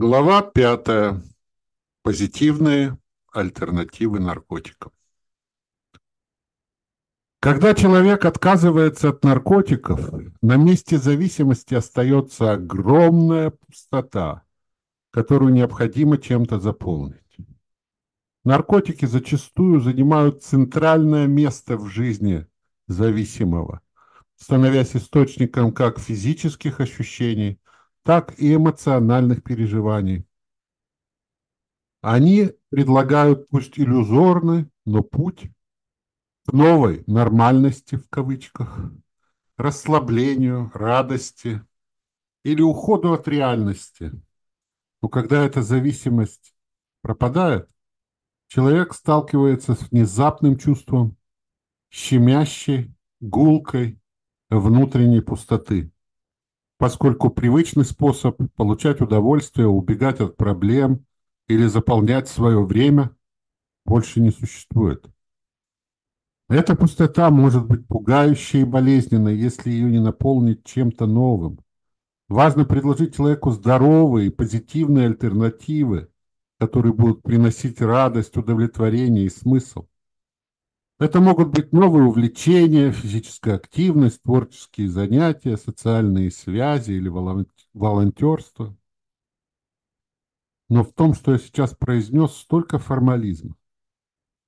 Глава пятая. Позитивные альтернативы наркотикам. Когда человек отказывается от наркотиков, на месте зависимости остается огромная пустота, которую необходимо чем-то заполнить. Наркотики зачастую занимают центральное место в жизни зависимого, становясь источником как физических ощущений, так и эмоциональных переживаний. Они предлагают пусть иллюзорный, но путь к новой нормальности в кавычках, расслаблению, радости или уходу от реальности. Но когда эта зависимость пропадает, человек сталкивается с внезапным чувством щемящей, гулкой внутренней пустоты поскольку привычный способ получать удовольствие, убегать от проблем или заполнять свое время больше не существует. Эта пустота может быть пугающей и болезненной, если ее не наполнить чем-то новым. Важно предложить человеку здоровые позитивные альтернативы, которые будут приносить радость, удовлетворение и смысл. Это могут быть новые увлечения, физическая активность, творческие занятия, социальные связи или волонтерство. Но в том, что я сейчас произнес, столько формализма.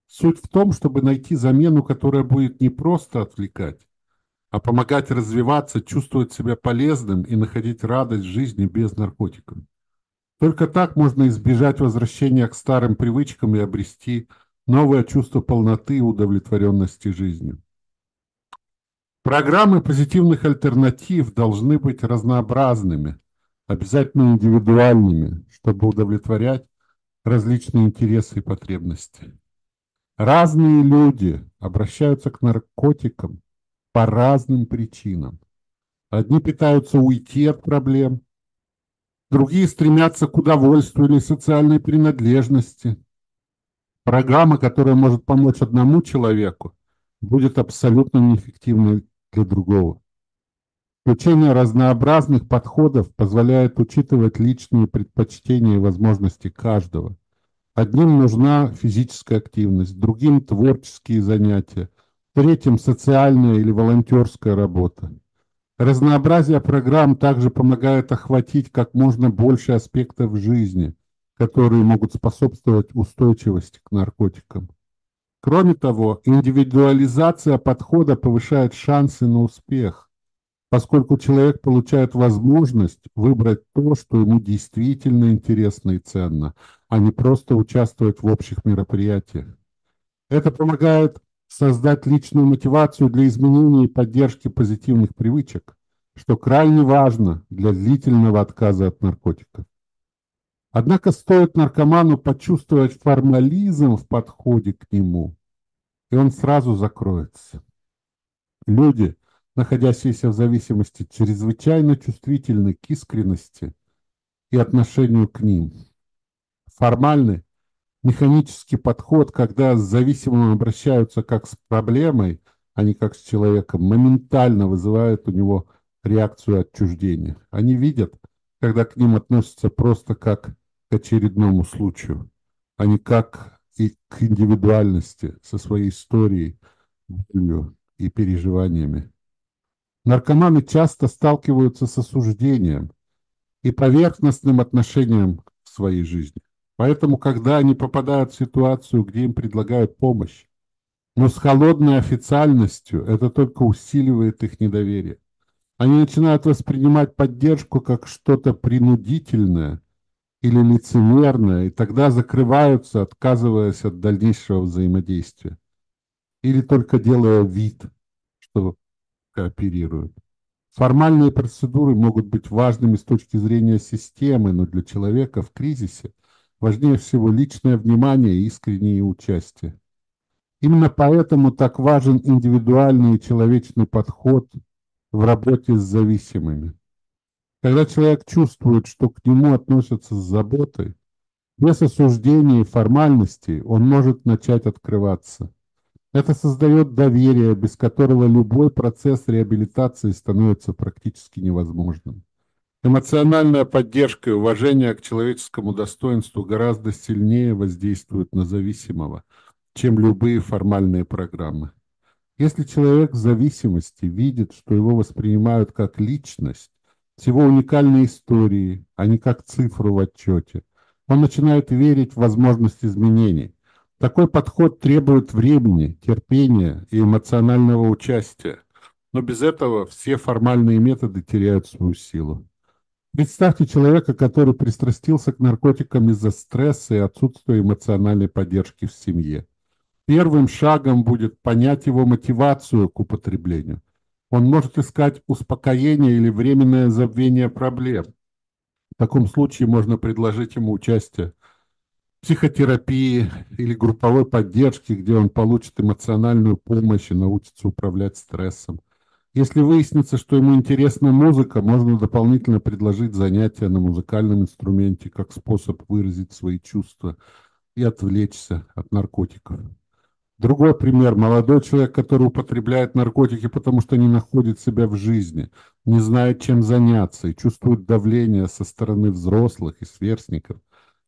Суть в том, чтобы найти замену, которая будет не просто отвлекать, а помогать развиваться, чувствовать себя полезным и находить радость в жизни без наркотиков. Только так можно избежать возвращения к старым привычкам и обрести новое чувство полноты и удовлетворенности жизнью. Программы позитивных альтернатив должны быть разнообразными, обязательно индивидуальными, чтобы удовлетворять различные интересы и потребности. Разные люди обращаются к наркотикам по разным причинам. Одни пытаются уйти от проблем, другие стремятся к удовольствию или социальной принадлежности, Программа, которая может помочь одному человеку, будет абсолютно неэффективной для другого. Включение разнообразных подходов позволяет учитывать личные предпочтения и возможности каждого. Одним нужна физическая активность, другим – творческие занятия, третьим – социальная или волонтерская работа. Разнообразие программ также помогает охватить как можно больше аспектов жизни, которые могут способствовать устойчивости к наркотикам. Кроме того, индивидуализация подхода повышает шансы на успех, поскольку человек получает возможность выбрать то, что ему действительно интересно и ценно, а не просто участвовать в общих мероприятиях. Это помогает создать личную мотивацию для изменения и поддержки позитивных привычек, что крайне важно для длительного отказа от наркотиков. Однако стоит наркоману почувствовать формализм в подходе к нему, и он сразу закроется. Люди, находящиеся в зависимости, чрезвычайно чувствительны к искренности и отношению к ним. Формальный, механический подход, когда с зависимым обращаются как с проблемой, а не как с человеком, моментально вызывает у него реакцию отчуждения. Они видят, когда к ним относятся просто как к очередному случаю, а не как и к индивидуальности со своей историей, болью и переживаниями. Наркоманы часто сталкиваются с осуждением и поверхностным отношением к своей жизни. Поэтому, когда они попадают в ситуацию, где им предлагают помощь, но с холодной официальностью, это только усиливает их недоверие. Они начинают воспринимать поддержку как что-то принудительное – или лицемерно, и тогда закрываются, отказываясь от дальнейшего взаимодействия. Или только делая вид, что кооперируют. Формальные процедуры могут быть важными с точки зрения системы, но для человека в кризисе важнее всего личное внимание и искреннее участие. Именно поэтому так важен индивидуальный и человечный подход в работе с зависимыми. Когда человек чувствует, что к нему относятся с заботой, без осуждений и формальностей, он может начать открываться. Это создает доверие, без которого любой процесс реабилитации становится практически невозможным. Эмоциональная поддержка и уважение к человеческому достоинству гораздо сильнее воздействуют на зависимого, чем любые формальные программы. Если человек в зависимости видит, что его воспринимают как личность, с его уникальной историей, а не как цифру в отчете, он начинает верить в возможность изменений. Такой подход требует времени, терпения и эмоционального участия, но без этого все формальные методы теряют свою силу. Представьте человека, который пристрастился к наркотикам из-за стресса и отсутствия эмоциональной поддержки в семье. Первым шагом будет понять его мотивацию к употреблению. Он может искать успокоение или временное забвение проблем. В таком случае можно предложить ему участие в психотерапии или групповой поддержке, где он получит эмоциональную помощь и научится управлять стрессом. Если выяснится, что ему интересна музыка, можно дополнительно предложить занятия на музыкальном инструменте как способ выразить свои чувства и отвлечься от наркотиков. Другой пример. Молодой человек, который употребляет наркотики, потому что не находит себя в жизни, не знает, чем заняться и чувствует давление со стороны взрослых и сверстников.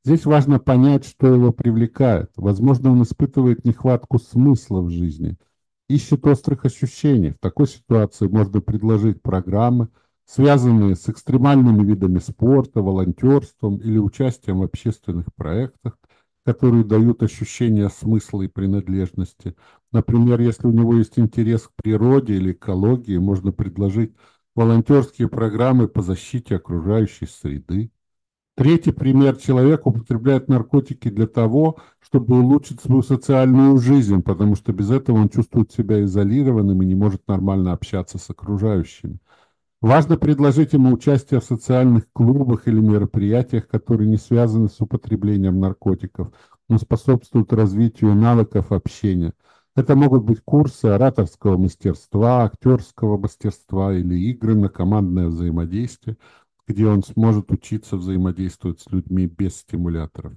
Здесь важно понять, что его привлекает. Возможно, он испытывает нехватку смысла в жизни – ищет острых ощущений. В такой ситуации можно предложить программы, связанные с экстремальными видами спорта, волонтерством или участием в общественных проектах, которые дают ощущение смысла и принадлежности. Например, если у него есть интерес к природе или экологии, можно предложить волонтерские программы по защите окружающей среды. Третий пример. Человек употребляет наркотики для того, чтобы улучшить свою социальную жизнь, потому что без этого он чувствует себя изолированным и не может нормально общаться с окружающими. Важно предложить ему участие в социальных клубах или мероприятиях, которые не связаны с употреблением наркотиков, но способствуют развитию навыков общения. Это могут быть курсы ораторского мастерства, актерского мастерства или игры на командное взаимодействие – где он сможет учиться взаимодействовать с людьми без стимуляторов.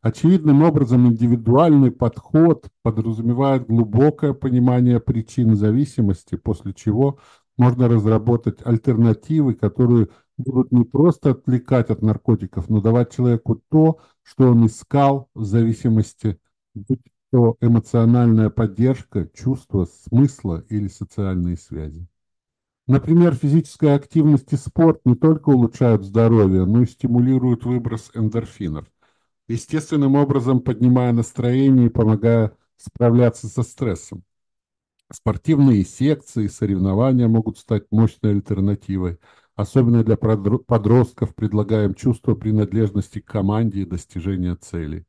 Очевидным образом индивидуальный подход подразумевает глубокое понимание причин зависимости, после чего можно разработать альтернативы, которые будут не просто отвлекать от наркотиков, но давать человеку то, что он искал в зависимости, будь то эмоциональная поддержка, чувство смысла или социальные связи. Например, физическая активность и спорт не только улучшают здоровье, но и стимулируют выброс эндорфинов, естественным образом поднимая настроение и помогая справляться со стрессом. Спортивные секции и соревнования могут стать мощной альтернативой, особенно для подростков, предлагаем чувство принадлежности к команде и достижения целей.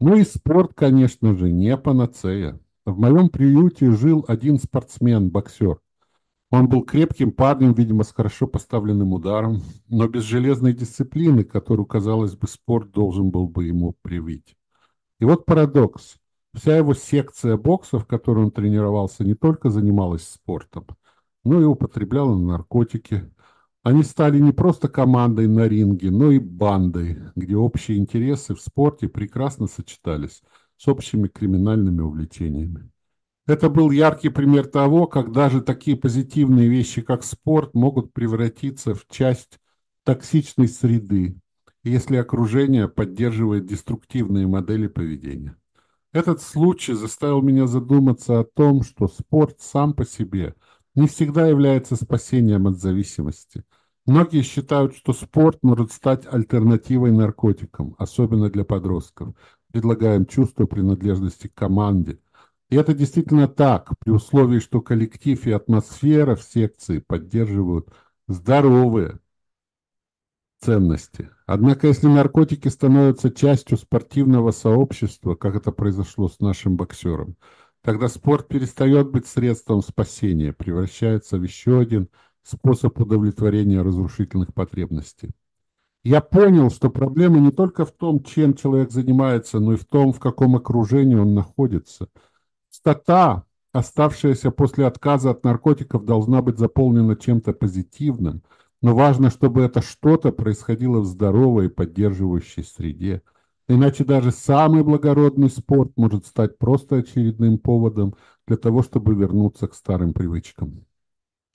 Ну и спорт, конечно же, не панацея. В моем приюте жил один спортсмен-боксер. Он был крепким парнем, видимо, с хорошо поставленным ударом, но без железной дисциплины, которую, казалось бы, спорт должен был бы ему привить. И вот парадокс. Вся его секция бокса, в которой он тренировался, не только занималась спортом, но и употребляла наркотики. Они стали не просто командой на ринге, но и бандой, где общие интересы в спорте прекрасно сочетались с общими криминальными увлечениями. Это был яркий пример того, как даже такие позитивные вещи, как спорт, могут превратиться в часть токсичной среды, если окружение поддерживает деструктивные модели поведения. Этот случай заставил меня задуматься о том, что спорт сам по себе не всегда является спасением от зависимости. Многие считают, что спорт может стать альтернативой наркотикам, особенно для подростков. Предлагаем чувство принадлежности к команде – и это действительно так, при условии, что коллектив и атмосфера в секции поддерживают здоровые ценности. Однако, если наркотики становятся частью спортивного сообщества, как это произошло с нашим боксером, тогда спорт перестает быть средством спасения, превращается в еще один способ удовлетворения разрушительных потребностей. Я понял, что проблема не только в том, чем человек занимается, но и в том, в каком окружении он находится – Стата, оставшаяся после отказа от наркотиков, должна быть заполнена чем-то позитивным, но важно, чтобы это что-то происходило в здоровой и поддерживающей среде. Иначе даже самый благородный спорт может стать просто очередным поводом для того, чтобы вернуться к старым привычкам.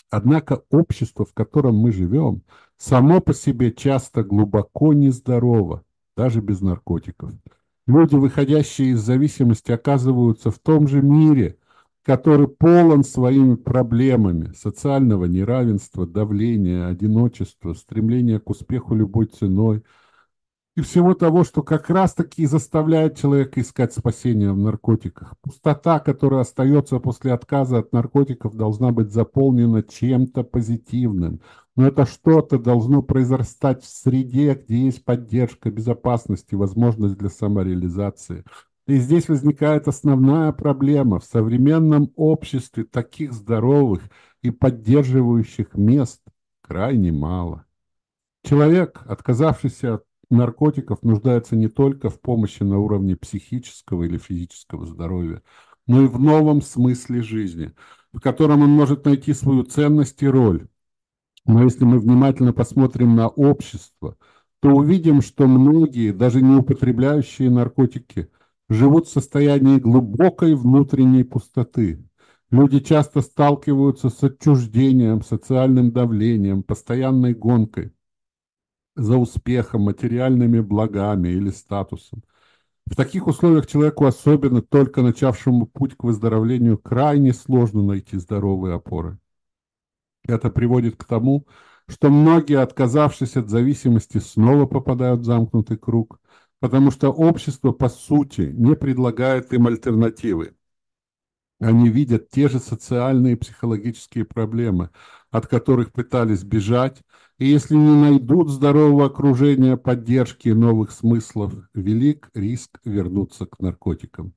Однако общество, в котором мы живем, само по себе часто глубоко нездорово, даже без наркотиков. Люди, выходящие из зависимости, оказываются в том же мире, который полон своими проблемами социального неравенства, давления, одиночества, стремления к успеху любой ценой – и всего того, что как раз-таки заставляет человека искать спасения в наркотиках. Пустота, которая остается после отказа от наркотиков, должна быть заполнена чем-то позитивным. Но это что-то должно произрастать в среде, где есть поддержка, безопасность и возможность для самореализации. И здесь возникает основная проблема. В современном обществе таких здоровых и поддерживающих мест крайне мало. Человек, отказавшийся от наркотиков нуждается не только в помощи на уровне психического или физического здоровья, но и в новом смысле жизни, в котором он может найти свою ценность и роль. Но если мы внимательно посмотрим на общество, то увидим, что многие, даже не употребляющие наркотики, живут в состоянии глубокой внутренней пустоты. Люди часто сталкиваются с отчуждением, социальным давлением, постоянной гонкой за успехом, материальными благами или статусом. В таких условиях человеку, особенно только начавшему путь к выздоровлению, крайне сложно найти здоровые опоры. Это приводит к тому, что многие, отказавшись от зависимости, снова попадают в замкнутый круг, потому что общество, по сути, не предлагает им альтернативы. Они видят те же социальные и психологические проблемы, от которых пытались бежать, и если не найдут здорового окружения, поддержки и новых смыслов, велик риск вернуться к наркотикам.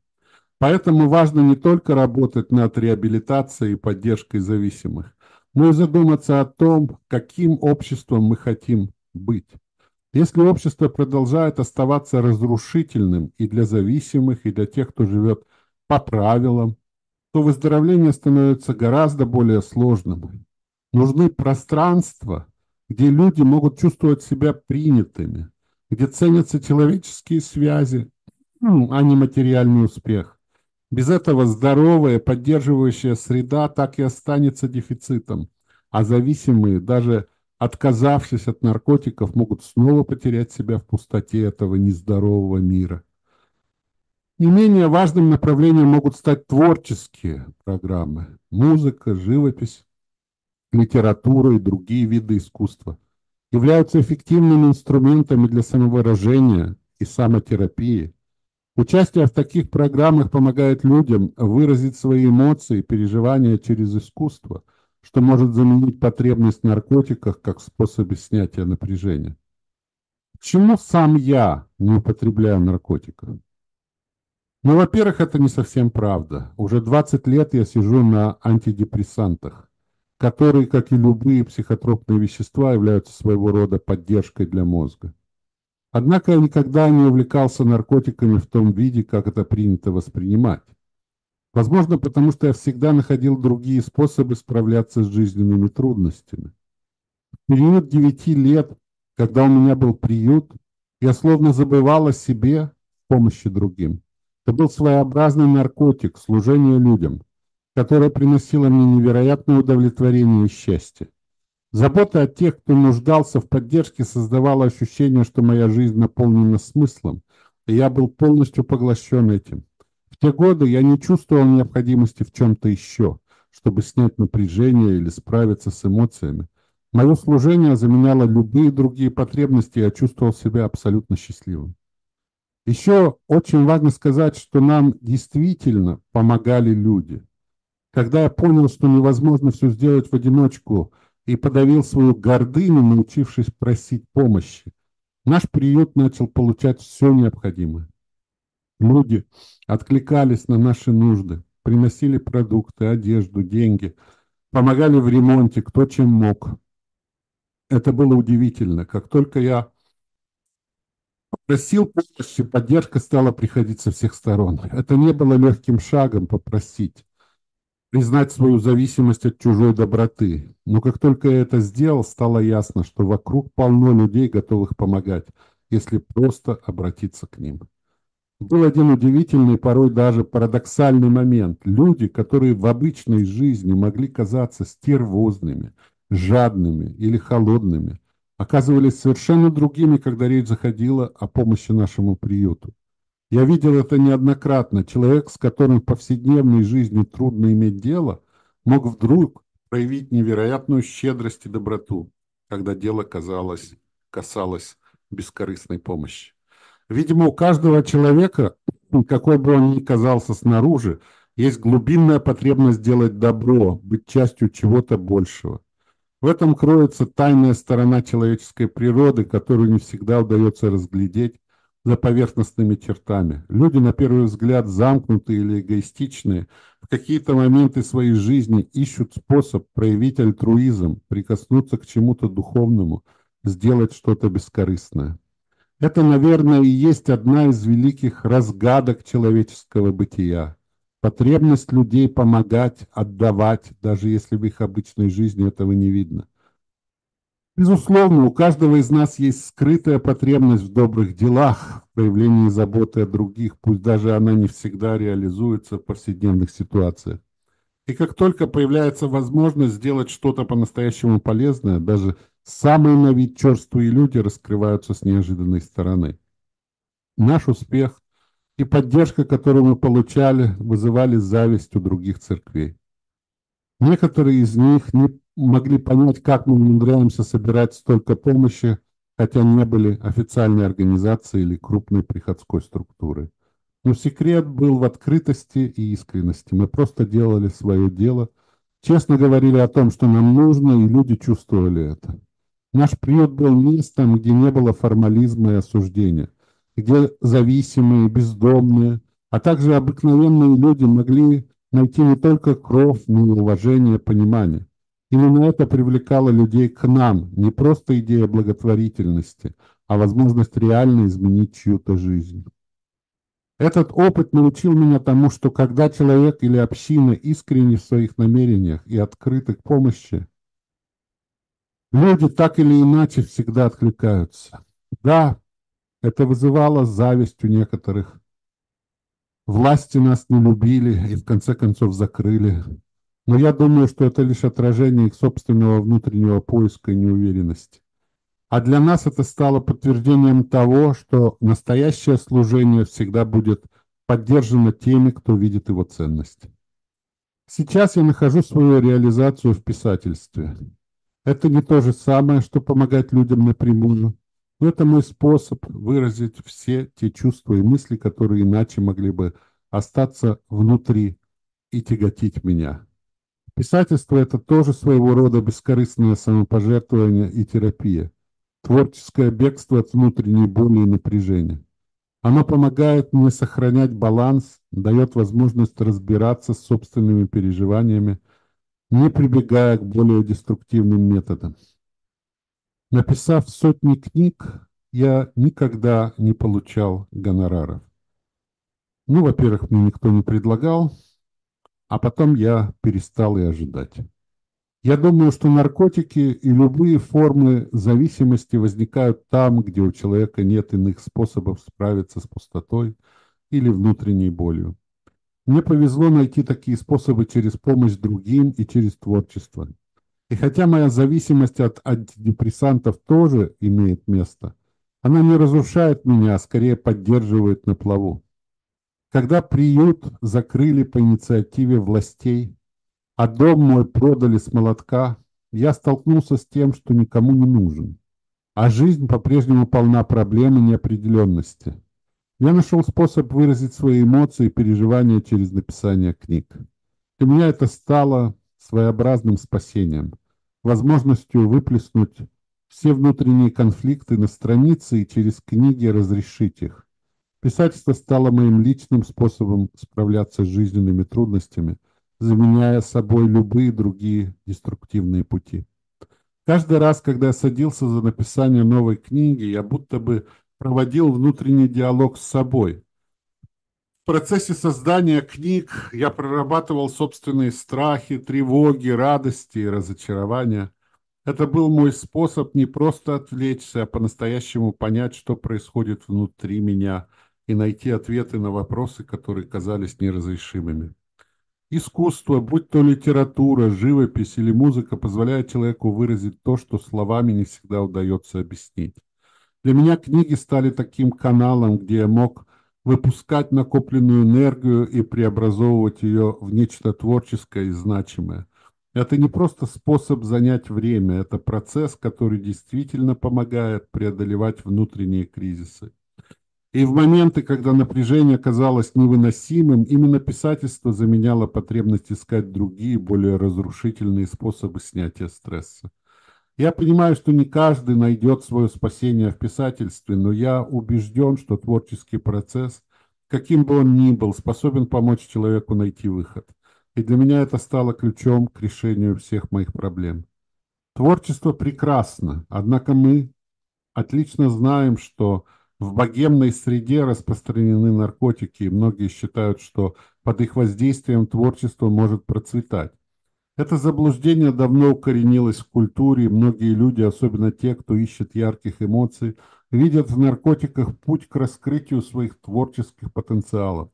Поэтому важно не только работать над реабилитацией и поддержкой зависимых, но и задуматься о том, каким обществом мы хотим быть. Если общество продолжает оставаться разрушительным и для зависимых, и для тех, кто живет по правилам, то выздоровление становится гораздо более сложным. Нужны пространства, где люди могут чувствовать себя принятыми, где ценятся человеческие связи, а не материальный успех. Без этого здоровая, поддерживающая среда так и останется дефицитом, а зависимые, даже отказавшись от наркотиков, могут снова потерять себя в пустоте этого нездорового мира. Не менее важным направлением могут стать творческие программы. Музыка, живопись, литература и другие виды искусства являются эффективными инструментами для самовыражения и самотерапии. Участие в таких программах помогает людям выразить свои эмоции и переживания через искусство, что может заменить потребность в наркотиках как способе снятия напряжения. Почему сам я не употребляю наркотиков? Ну, во-первых, это не совсем правда. Уже 20 лет я сижу на антидепрессантах которые, как и любые психотропные вещества, являются своего рода поддержкой для мозга. Однако я никогда не увлекался наркотиками в том виде, как это принято воспринимать. Возможно, потому что я всегда находил другие способы справляться с жизненными трудностями. В период девяти лет, когда у меня был приют, я словно забывал о себе в помощи другим. Это был своеобразный наркотик, служение людям которая приносила мне невероятное удовлетворение и счастье. Забота о тех, кто нуждался в поддержке, создавала ощущение, что моя жизнь наполнена смыслом, и я был полностью поглощен этим. В те годы я не чувствовал необходимости в чем-то еще, чтобы снять напряжение или справиться с эмоциями. Мое служение заменяло любые другие потребности, и я чувствовал себя абсолютно счастливым. Еще очень важно сказать, что нам действительно помогали люди – когда я понял, что невозможно все сделать в одиночку, и подавил свою гордыню, научившись просить помощи, наш приют начал получать все необходимое. Люди откликались на наши нужды, приносили продукты, одежду, деньги, помогали в ремонте, кто чем мог. Это было удивительно. Как только я просил помощи, поддержка стала приходить со всех сторон. Это не было легким шагом попросить признать свою зависимость от чужой доброты. Но как только я это сделал, стало ясно, что вокруг полно людей, готовых помогать, если просто обратиться к ним. Был один удивительный, порой даже парадоксальный момент. Люди, которые в обычной жизни могли казаться стервозными, жадными или холодными, оказывались совершенно другими, когда речь заходила о помощи нашему приюту. Я видел это неоднократно. Человек, с которым в повседневной жизни трудно иметь дело, мог вдруг проявить невероятную щедрость и доброту, когда дело казалось, касалось бескорыстной помощи. Видимо, у каждого человека, какой бы он ни казался снаружи, есть глубинная потребность делать добро, быть частью чего-то большего. В этом кроется тайная сторона человеческой природы, которую не всегда удается разглядеть за поверхностными чертами. Люди, на первый взгляд, замкнутые или эгоистичные, в какие-то моменты своей жизни ищут способ проявить альтруизм, прикоснуться к чему-то духовному, сделать что-то бескорыстное. Это, наверное, и есть одна из великих разгадок человеческого бытия. Потребность людей помогать, отдавать, даже если в их обычной жизни этого не видно. Безусловно, у каждого из нас есть скрытая потребность в добрых делах, в проявлении заботы о других, пусть даже она не всегда реализуется в повседневных ситуациях. И как только появляется возможность сделать что-то по-настоящему полезное, даже самые на вид черствые люди раскрываются с неожиданной стороны. Наш успех и поддержка, которую мы получали, вызывали зависть у других церквей. Некоторые из них не могли понять, как мы умудряемся собирать столько помощи, хотя не были официальной организацией или крупной приходской структурой. Но секрет был в открытости и искренности. Мы просто делали свое дело, честно говорили о том, что нам нужно, и люди чувствовали это. Наш приют был местом, где не было формализма и осуждения, где зависимые, бездомные, а также обыкновенные люди могли найти не только кровь, но и уважение, понимание. Именно это привлекало людей к нам, не просто идея благотворительности, а возможность реально изменить чью-то жизнь. Этот опыт научил меня тому, что когда человек или община искренне в своих намерениях и открыты к помощи, люди так или иначе всегда откликаются. Да, это вызывало зависть у некоторых. Власти нас не любили и в конце концов закрыли. Но я думаю, что это лишь отражение их собственного внутреннего поиска и неуверенности. А для нас это стало подтверждением того, что настоящее служение всегда будет поддержано теми, кто видит его ценность. Сейчас я нахожу свою реализацию в писательстве. Это не то же самое, что помогать людям напрямую, но это мой способ выразить все те чувства и мысли, которые иначе могли бы остаться внутри и тяготить меня. Писательство – это тоже своего рода бескорыстное самопожертвование и терапия творческое бегство от внутренней боли и напряжения. Оно помогает мне сохранять баланс, дает возможность разбираться с собственными переживаниями, не прибегая к более деструктивным методам. Написав сотни книг, я никогда не получал гонораров. Ну, во-первых, мне никто не предлагал, а потом я перестал и ожидать. Я думаю, что наркотики и любые формы зависимости возникают там, где у человека нет иных способов справиться с пустотой или внутренней болью. Мне повезло найти такие способы через помощь другим и через творчество. И хотя моя зависимость от антидепрессантов тоже имеет место, она не разрушает меня, а скорее поддерживает на плаву. Когда приют закрыли по инициативе властей, а дом мой продали с молотка, я столкнулся с тем, что никому не нужен. А жизнь по-прежнему полна проблем и неопределенности. Я нашел способ выразить свои эмоции и переживания через написание книг. Для меня это стало своеобразным спасением, возможностью выплеснуть все внутренние конфликты на странице и через книги разрешить их. Писательство стало моим личным способом справляться с жизненными трудностями – заменяя собой любые другие деструктивные пути. Каждый раз, когда я садился за написание новой книги, я будто бы проводил внутренний диалог с собой. В процессе создания книг я прорабатывал собственные страхи, тревоги, радости и разочарования. Это был мой способ не просто отвлечься, а по-настоящему понять, что происходит внутри меня, и найти ответы на вопросы, которые казались неразрешимыми. Искусство, будь то литература, живопись или музыка, позволяет человеку выразить то, что словами не всегда удается объяснить. Для меня книги стали таким каналом, где я мог выпускать накопленную энергию и преобразовывать ее в нечто творческое и значимое. Это не просто способ занять время, это процесс, который действительно помогает преодолевать внутренние кризисы. И в моменты, когда напряжение казалось невыносимым, именно писательство заменяло потребность искать другие, более разрушительные способы снятия стресса. Я понимаю, что не каждый найдет свое спасение в писательстве, но я убежден, что творческий процесс, каким бы он ни был, способен помочь человеку найти выход. И для меня это стало ключом к решению всех моих проблем. Творчество прекрасно, однако мы отлично знаем, что в богемной среде распространены наркотики, и многие считают, что под их воздействием творчество может процветать. Это заблуждение давно укоренилось в культуре, и многие люди, особенно те, кто ищет ярких эмоций, видят в наркотиках путь к раскрытию своих творческих потенциалов.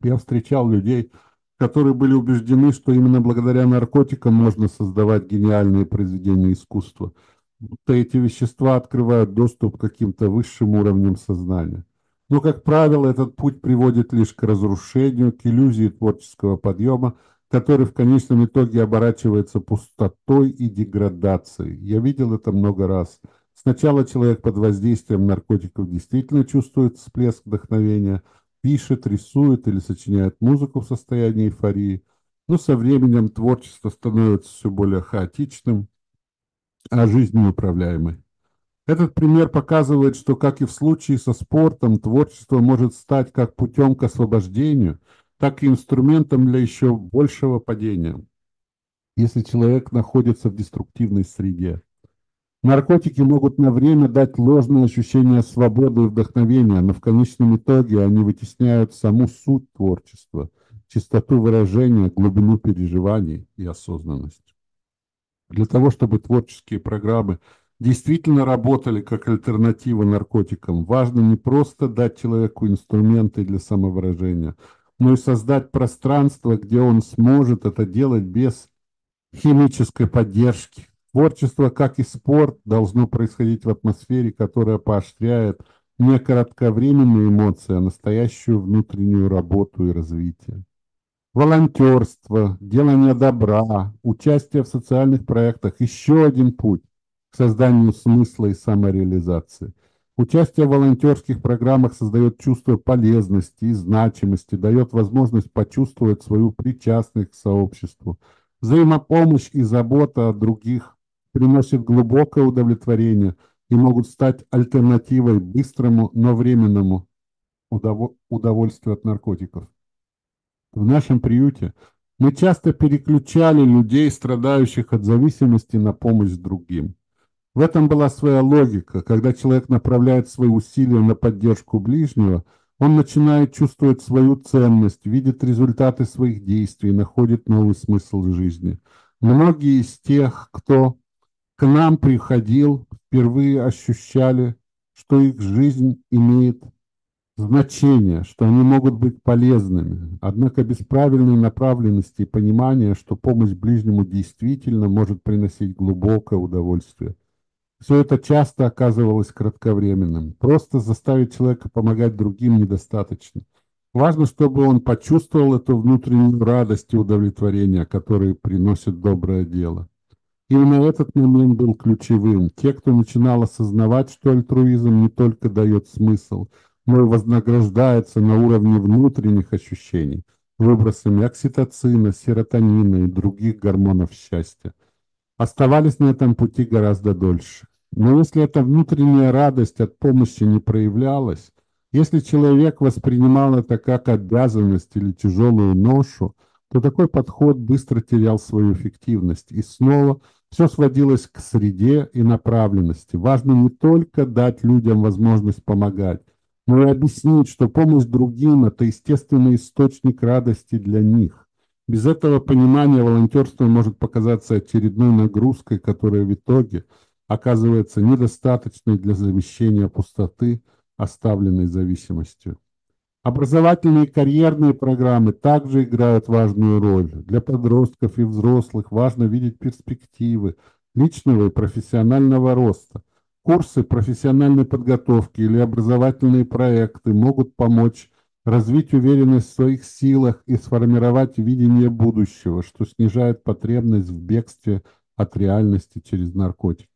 Я встречал людей, которые были убеждены, что именно благодаря наркотикам можно создавать гениальные произведения искусства – будто эти вещества открывают доступ к каким-то высшим уровням сознания. Но, как правило, этот путь приводит лишь к разрушению, к иллюзии творческого подъема, который в конечном итоге оборачивается пустотой и деградацией. Я видел это много раз. Сначала человек под воздействием наркотиков действительно чувствует всплеск вдохновения, пишет, рисует или сочиняет музыку в состоянии эйфории, но со временем творчество становится все более хаотичным, а жизнь неуправляемой. Этот пример показывает, что, как и в случае со спортом, творчество может стать как путем к освобождению, так и инструментом для еще большего падения, если человек находится в деструктивной среде. Наркотики могут на время дать ложное ощущение свободы и вдохновения, но в конечном итоге они вытесняют саму суть творчества, чистоту выражения, глубину переживаний и осознанность. Для того, чтобы творческие программы действительно работали как альтернатива наркотикам, важно не просто дать человеку инструменты для самовыражения, но и создать пространство, где он сможет это делать без химической поддержки. Творчество, как и спорт, должно происходить в атмосфере, которая поощряет не кратковременные эмоции, а настоящую внутреннюю работу и развитие волонтерство, делание добра, участие в социальных проектах – еще один путь к созданию смысла и самореализации. Участие в волонтерских программах создает чувство полезности и значимости, дает возможность почувствовать свою причастность к сообществу. Взаимопомощь и забота о других приносят глубокое удовлетворение и могут стать альтернативой быстрому, но временному удовольствию от наркотиков. В нашем приюте мы часто переключали людей, страдающих от зависимости, на помощь другим. В этом была своя логика. Когда человек направляет свои усилия на поддержку ближнего, он начинает чувствовать свою ценность, видит результаты своих действий, находит новый смысл жизни. Многие из тех, кто к нам приходил, впервые ощущали, что их жизнь имеет значение, что они могут быть полезными. Однако без правильной направленности и понимания, что помощь ближнему действительно может приносить глубокое удовольствие. Все это часто оказывалось кратковременным. Просто заставить человека помогать другим недостаточно. Важно, чтобы он почувствовал эту внутреннюю радость и удовлетворение, которые приносят доброе дело. Именно этот момент был ключевым. Те, кто начинал осознавать, что альтруизм не только дает смысл – но и вознаграждается на уровне внутренних ощущений, выбросами окситоцина, серотонина и других гормонов счастья. Оставались на этом пути гораздо дольше. Но если эта внутренняя радость от помощи не проявлялась, если человек воспринимал это как обязанность или тяжелую ношу, то такой подход быстро терял свою эффективность. И снова все сводилось к среде и направленности. Важно не только дать людям возможность помогать, но и объяснить, что помощь другим – это естественный источник радости для них. Без этого понимания волонтерство может показаться очередной нагрузкой, которая в итоге оказывается недостаточной для замещения пустоты, оставленной зависимостью. Образовательные и карьерные программы также играют важную роль. Для подростков и взрослых важно видеть перспективы личного и профессионального роста. Курсы профессиональной подготовки или образовательные проекты могут помочь развить уверенность в своих силах и сформировать видение будущего, что снижает потребность в бегстве от реальности через наркотики.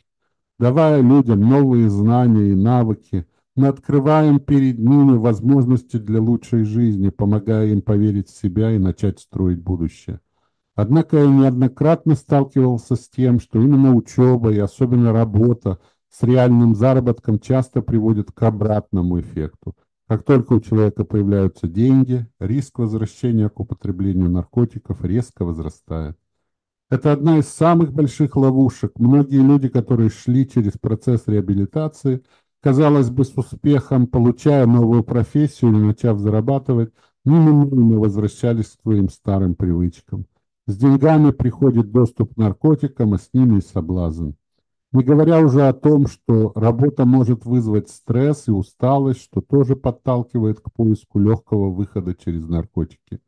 Давая людям новые знания и навыки, мы открываем перед ними возможности для лучшей жизни, помогая им поверить в себя и начать строить будущее. Однако я неоднократно сталкивался с тем, что именно учеба и особенно работа с реальным заработком часто приводит к обратному эффекту. Как только у человека появляются деньги, риск возвращения к употреблению наркотиков резко возрастает. Это одна из самых больших ловушек. Многие люди, которые шли через процесс реабилитации, казалось бы, с успехом, получая новую профессию или начав зарабатывать, неминуемо возвращались к своим старым привычкам. С деньгами приходит доступ к наркотикам, а с ними и соблазн. Не говоря уже о том, что работа может вызвать стресс и усталость, что тоже подталкивает к поиску легкого выхода через наркотики.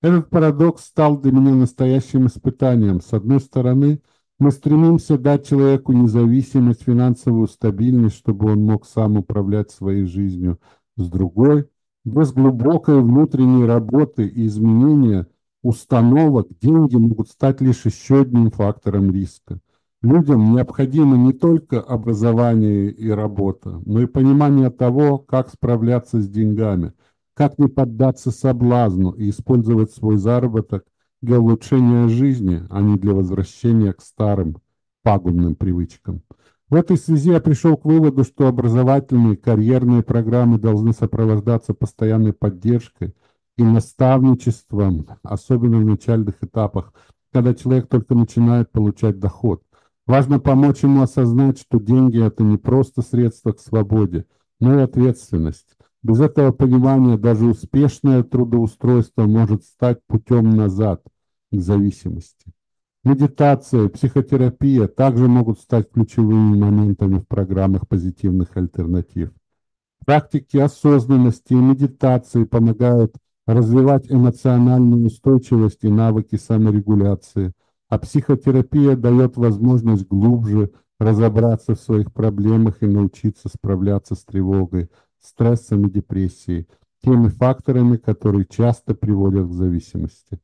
Этот парадокс стал для меня настоящим испытанием. С одной стороны, мы стремимся дать человеку независимость, финансовую стабильность, чтобы он мог сам управлять своей жизнью. С другой, без глубокой внутренней работы и изменения установок деньги могут стать лишь еще одним фактором риска. Людям необходимо не только образование и работа, но и понимание того, как справляться с деньгами, как не поддаться соблазну и использовать свой заработок для улучшения жизни, а не для возвращения к старым пагубным привычкам. В этой связи я пришел к выводу, что образовательные карьерные программы должны сопровождаться постоянной поддержкой и наставничеством, особенно в начальных этапах, когда человек только начинает получать доход. Важно помочь ему осознать, что деньги – это не просто средство к свободе, но и ответственность. Без этого понимания даже успешное трудоустройство может стать путем назад к зависимости. Медитация психотерапия также могут стать ключевыми моментами в программах позитивных альтернатив. Практики осознанности и медитации помогают развивать эмоциональную устойчивость и навыки саморегуляции – а психотерапия дает возможность глубже разобраться в своих проблемах и научиться справляться с тревогой, стрессом и депрессией, теми факторами, которые часто приводят к зависимости.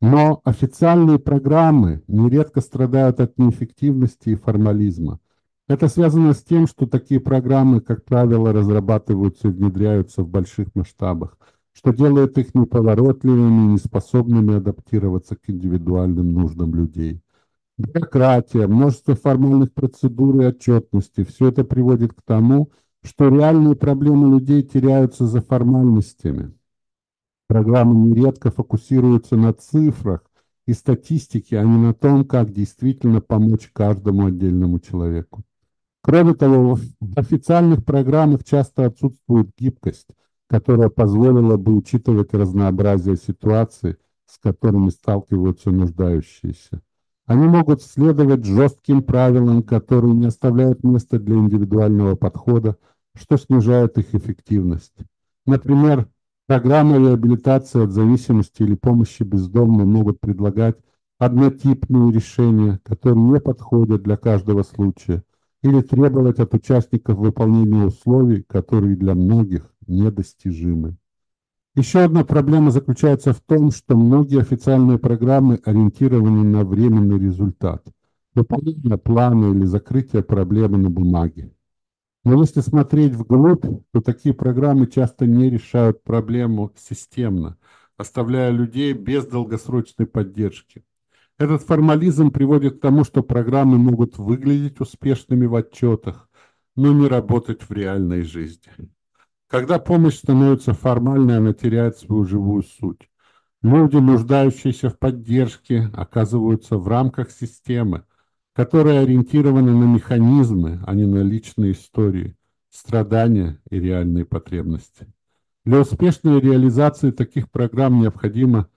Но официальные программы нередко страдают от неэффективности и формализма. Это связано с тем, что такие программы, как правило, разрабатываются и внедряются в больших масштабах – что делает их неповоротливыми и неспособными адаптироваться к индивидуальным нуждам людей. Бюрократия, множество формальных процедур и отчетности – все это приводит к тому, что реальные проблемы людей теряются за формальностями. Программы нередко фокусируются на цифрах и статистике, а не на том, как действительно помочь каждому отдельному человеку. Кроме того, в официальных программах часто отсутствует гибкость – которая позволила бы учитывать разнообразие ситуаций, с которыми сталкиваются нуждающиеся. Они могут следовать жестким правилам, которые не оставляют места для индивидуального подхода, что снижает их эффективность. Например, программы реабилитации от зависимости или помощи бездомным могут предлагать однотипные решения, которые не подходят для каждого случая, или требовать от участников выполнения условий, которые для многих недостижимы. Еще одна проблема заключается в том, что многие официальные программы ориентированы на временный результат, выполнение плана или закрытие проблемы на бумаге. Но если смотреть вглубь, то такие программы часто не решают проблему системно, оставляя людей без долгосрочной поддержки. Этот формализм приводит к тому, что программы могут выглядеть успешными в отчетах, но не работать в реальной жизни. Когда помощь становится формальной, она теряет свою живую суть. Люди, нуждающиеся в поддержке, оказываются в рамках системы, которая ориентирована на механизмы, а не на личные истории, страдания и реальные потребности. Для успешной реализации таких программ необходимо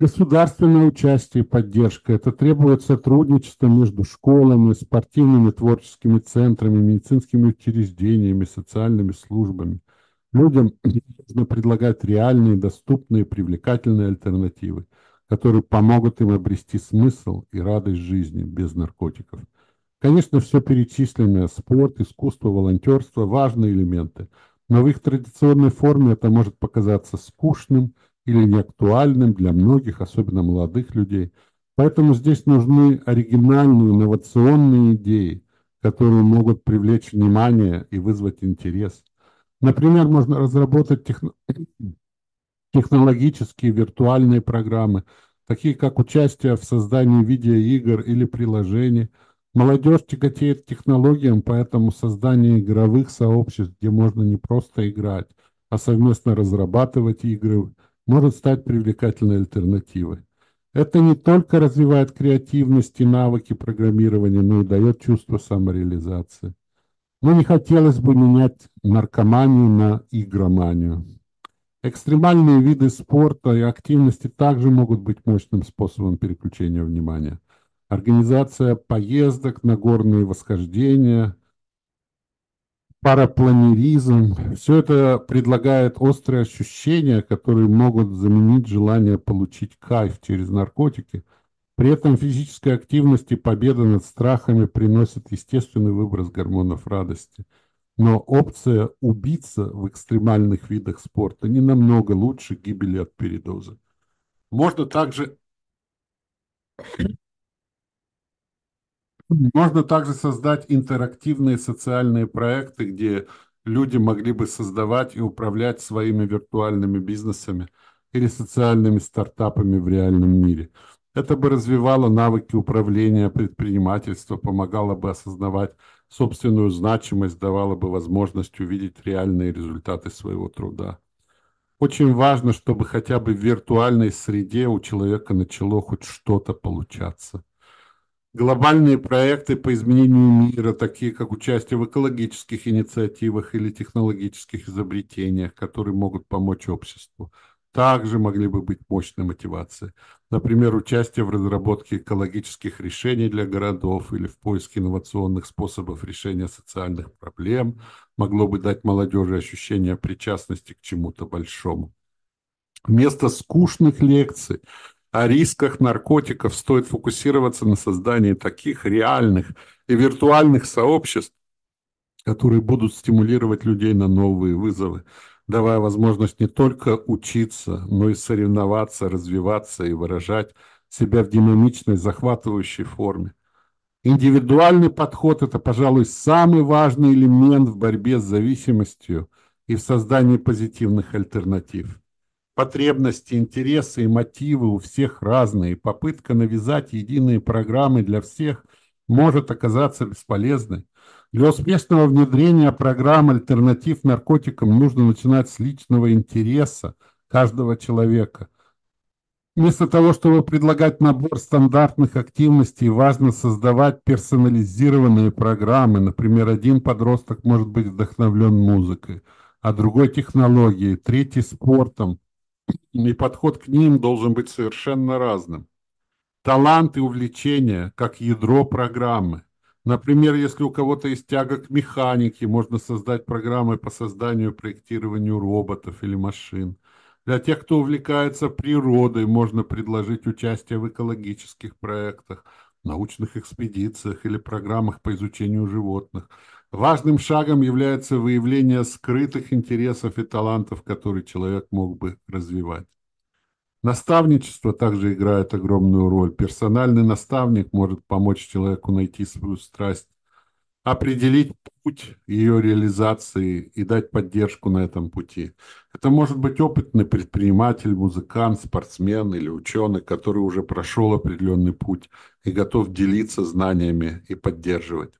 Государственное участие и поддержка. Это требует сотрудничества между школами, спортивными творческими центрами, медицинскими учреждениями, социальными службами. Людям нужно предлагать реальные, доступные, привлекательные альтернативы, которые помогут им обрести смысл и радость жизни без наркотиков. Конечно, все перечисленное – спорт, искусство, волонтерство – важные элементы, но в их традиционной форме это может показаться скучным – или неактуальным для многих, особенно молодых людей. Поэтому здесь нужны оригинальные, инновационные идеи, которые могут привлечь внимание и вызвать интерес. Например, можно разработать техно... технологические виртуальные программы, такие как участие в создании видеоигр или приложений. Молодежь тяготеет к технологиям, поэтому создание игровых сообществ, где можно не просто играть, а совместно разрабатывать игры, может стать привлекательной альтернативой. Это не только развивает креативность и навыки программирования, но и дает чувство самореализации. Но не хотелось бы менять наркоманию на игроманию. Экстремальные виды спорта и активности также могут быть мощным способом переключения внимания. Организация поездок на горные восхождения – парапланеризм. Все это предлагает острые ощущения, которые могут заменить желание получить кайф через наркотики. При этом физическая активность и победа над страхами приносят естественный выброс гормонов радости. Но опция убиться в экстремальных видах спорта не намного лучше гибели от передоза. Можно также Можно также создать интерактивные социальные проекты, где люди могли бы создавать и управлять своими виртуальными бизнесами или социальными стартапами в реальном мире. Это бы развивало навыки управления предпринимательства, помогало бы осознавать собственную значимость, давало бы возможность увидеть реальные результаты своего труда. Очень важно, чтобы хотя бы в виртуальной среде у человека начало хоть что-то получаться. Глобальные проекты по изменению мира, такие как участие в экологических инициативах или технологических изобретениях, которые могут помочь обществу, также могли бы быть мощной мотивацией. Например, участие в разработке экологических решений для городов или в поиске инновационных способов решения социальных проблем могло бы дать молодежи ощущение причастности к чему-то большому. Вместо скучных лекций – о рисках наркотиков стоит фокусироваться на создании таких реальных и виртуальных сообществ, которые будут стимулировать людей на новые вызовы, давая возможность не только учиться, но и соревноваться, развиваться и выражать себя в динамичной, захватывающей форме. Индивидуальный подход – это, пожалуй, самый важный элемент в борьбе с зависимостью и в создании позитивных альтернатив. Потребности, интересы и мотивы у всех разные. Попытка навязать единые программы для всех может оказаться бесполезной. Для успешного внедрения программ альтернатив наркотикам нужно начинать с личного интереса каждого человека. Вместо того, чтобы предлагать набор стандартных активностей, важно создавать персонализированные программы. Например, один подросток может быть вдохновлен музыкой, а другой технологией, третий спортом, и подход к ним должен быть совершенно разным. Талант и увлечение как ядро программы. Например, если у кого-то есть тяга к механике, можно создать программы по созданию и проектированию роботов или машин. Для тех, кто увлекается природой, можно предложить участие в экологических проектах, научных экспедициях или программах по изучению животных – Важным шагом является выявление скрытых интересов и талантов, которые человек мог бы развивать. Наставничество также играет огромную роль. Персональный наставник может помочь человеку найти свою страсть, определить путь ее реализации и дать поддержку на этом пути. Это может быть опытный предприниматель, музыкант, спортсмен или ученый, который уже прошел определенный путь и готов делиться знаниями и поддерживать.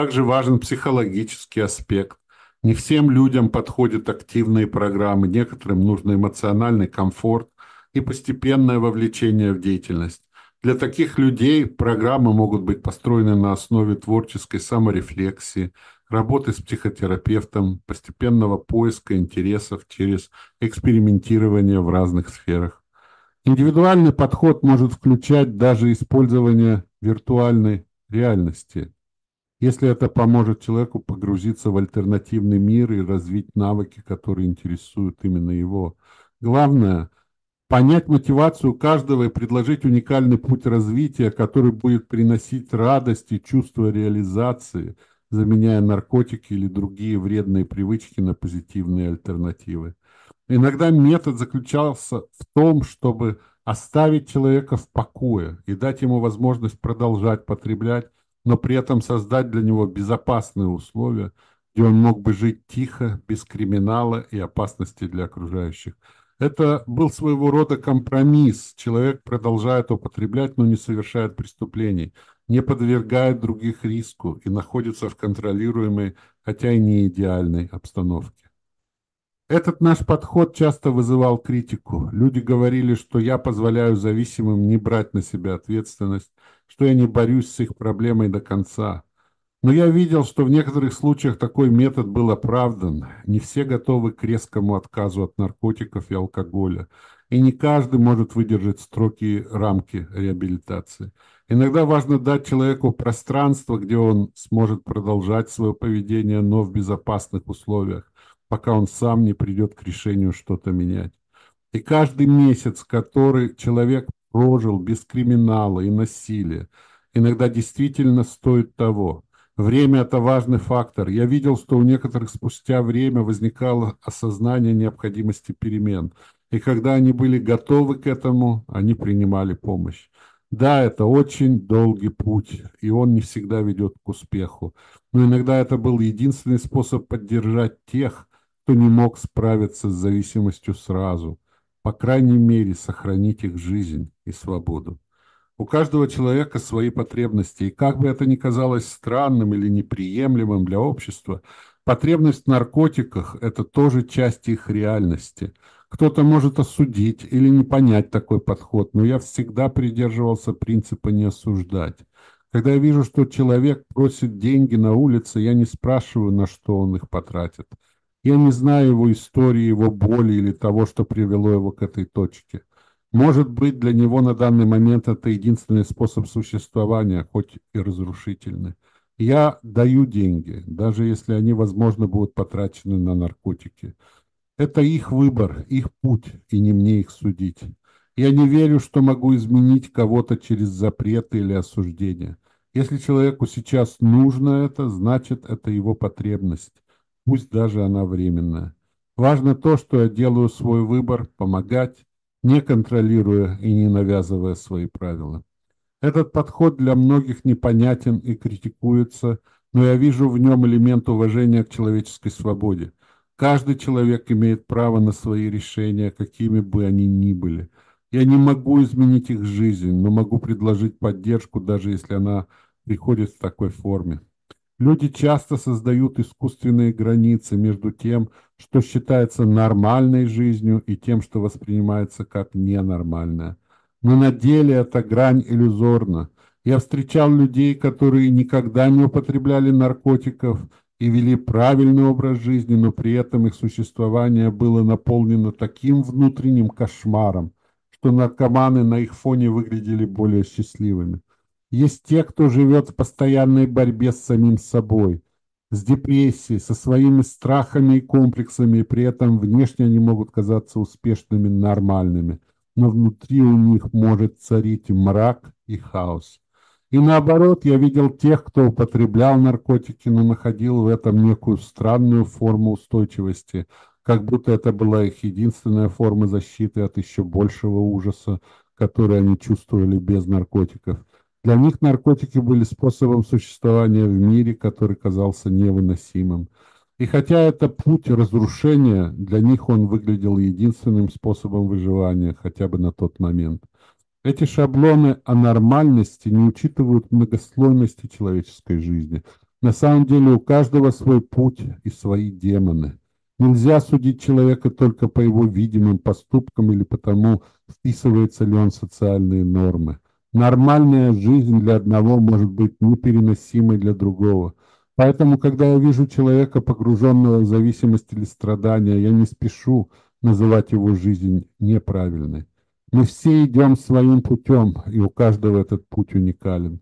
Также важен психологический аспект. Не всем людям подходят активные программы, некоторым нужен эмоциональный комфорт и постепенное вовлечение в деятельность. Для таких людей программы могут быть построены на основе творческой саморефлексии, работы с психотерапевтом, постепенного поиска интересов через экспериментирование в разных сферах. Индивидуальный подход может включать даже использование виртуальной реальности, если это поможет человеку погрузиться в альтернативный мир и развить навыки, которые интересуют именно его. Главное – понять мотивацию каждого и предложить уникальный путь развития, который будет приносить радость и чувство реализации, заменяя наркотики или другие вредные привычки на позитивные альтернативы. Иногда метод заключался в том, чтобы оставить человека в покое и дать ему возможность продолжать потреблять, но при этом создать для него безопасные условия, где он мог бы жить тихо, без криминала и опасности для окружающих. Это был своего рода компромисс. Человек продолжает употреблять, но не совершает преступлений, не подвергает других риску и находится в контролируемой, хотя и не идеальной обстановке. Этот наш подход часто вызывал критику. Люди говорили, что я позволяю зависимым не брать на себя ответственность, что я не борюсь с их проблемой до конца. Но я видел, что в некоторых случаях такой метод был оправдан. Не все готовы к резкому отказу от наркотиков и алкоголя. И не каждый может выдержать строгие рамки реабилитации. Иногда важно дать человеку пространство, где он сможет продолжать свое поведение, но в безопасных условиях пока он сам не придет к решению что-то менять. И каждый месяц, который человек прожил без криминала и насилия, иногда действительно стоит того. Время – это важный фактор. Я видел, что у некоторых спустя время возникало осознание необходимости перемен. И когда они были готовы к этому, они принимали помощь. Да, это очень долгий путь, и он не всегда ведет к успеху. Но иногда это был единственный способ поддержать тех, кто не мог справиться с зависимостью сразу, по крайней мере, сохранить их жизнь и свободу. У каждого человека свои потребности, и как бы это ни казалось странным или неприемлемым для общества, потребность в наркотиках – это тоже часть их реальности. Кто-то может осудить или не понять такой подход, но я всегда придерживался принципа не осуждать. Когда я вижу, что человек просит деньги на улице, я не спрашиваю, на что он их потратит – я не знаю его истории, его боли или того, что привело его к этой точке. Может быть, для него на данный момент это единственный способ существования, хоть и разрушительный. Я даю деньги, даже если они, возможно, будут потрачены на наркотики. Это их выбор, их путь, и не мне их судить. Я не верю, что могу изменить кого-то через запреты или осуждение. Если человеку сейчас нужно это, значит, это его потребность пусть даже она временная. Важно то, что я делаю свой выбор, помогать, не контролируя и не навязывая свои правила. Этот подход для многих непонятен и критикуется, но я вижу в нем элемент уважения к человеческой свободе. Каждый человек имеет право на свои решения, какими бы они ни были. Я не могу изменить их жизнь, но могу предложить поддержку, даже если она приходит в такой форме. Люди часто создают искусственные границы между тем, что считается нормальной жизнью, и тем, что воспринимается как ненормальное. Но на деле эта грань иллюзорна. Я встречал людей, которые никогда не употребляли наркотиков и вели правильный образ жизни, но при этом их существование было наполнено таким внутренним кошмаром, что наркоманы на их фоне выглядели более счастливыми. Есть те, кто живет в постоянной борьбе с самим собой, с депрессией, со своими страхами и комплексами, и при этом внешне они могут казаться успешными, нормальными, но внутри у них может царить мрак и хаос. И наоборот, я видел тех, кто употреблял наркотики, но находил в этом некую странную форму устойчивости, как будто это была их единственная форма защиты от еще большего ужаса, который они чувствовали без наркотиков. Для них наркотики были способом существования в мире, который казался невыносимым. И хотя это путь разрушения, для них он выглядел единственным способом выживания, хотя бы на тот момент. Эти шаблоны о нормальности не учитывают многослойности человеческой жизни. На самом деле у каждого свой путь и свои демоны. Нельзя судить человека только по его видимым поступкам или потому, вписывается ли он в социальные нормы. Нормальная жизнь для одного может быть непереносимой для другого. Поэтому, когда я вижу человека, погруженного в зависимость или страдания, я не спешу называть его жизнь неправильной. Мы все идем своим путем, и у каждого этот путь уникален.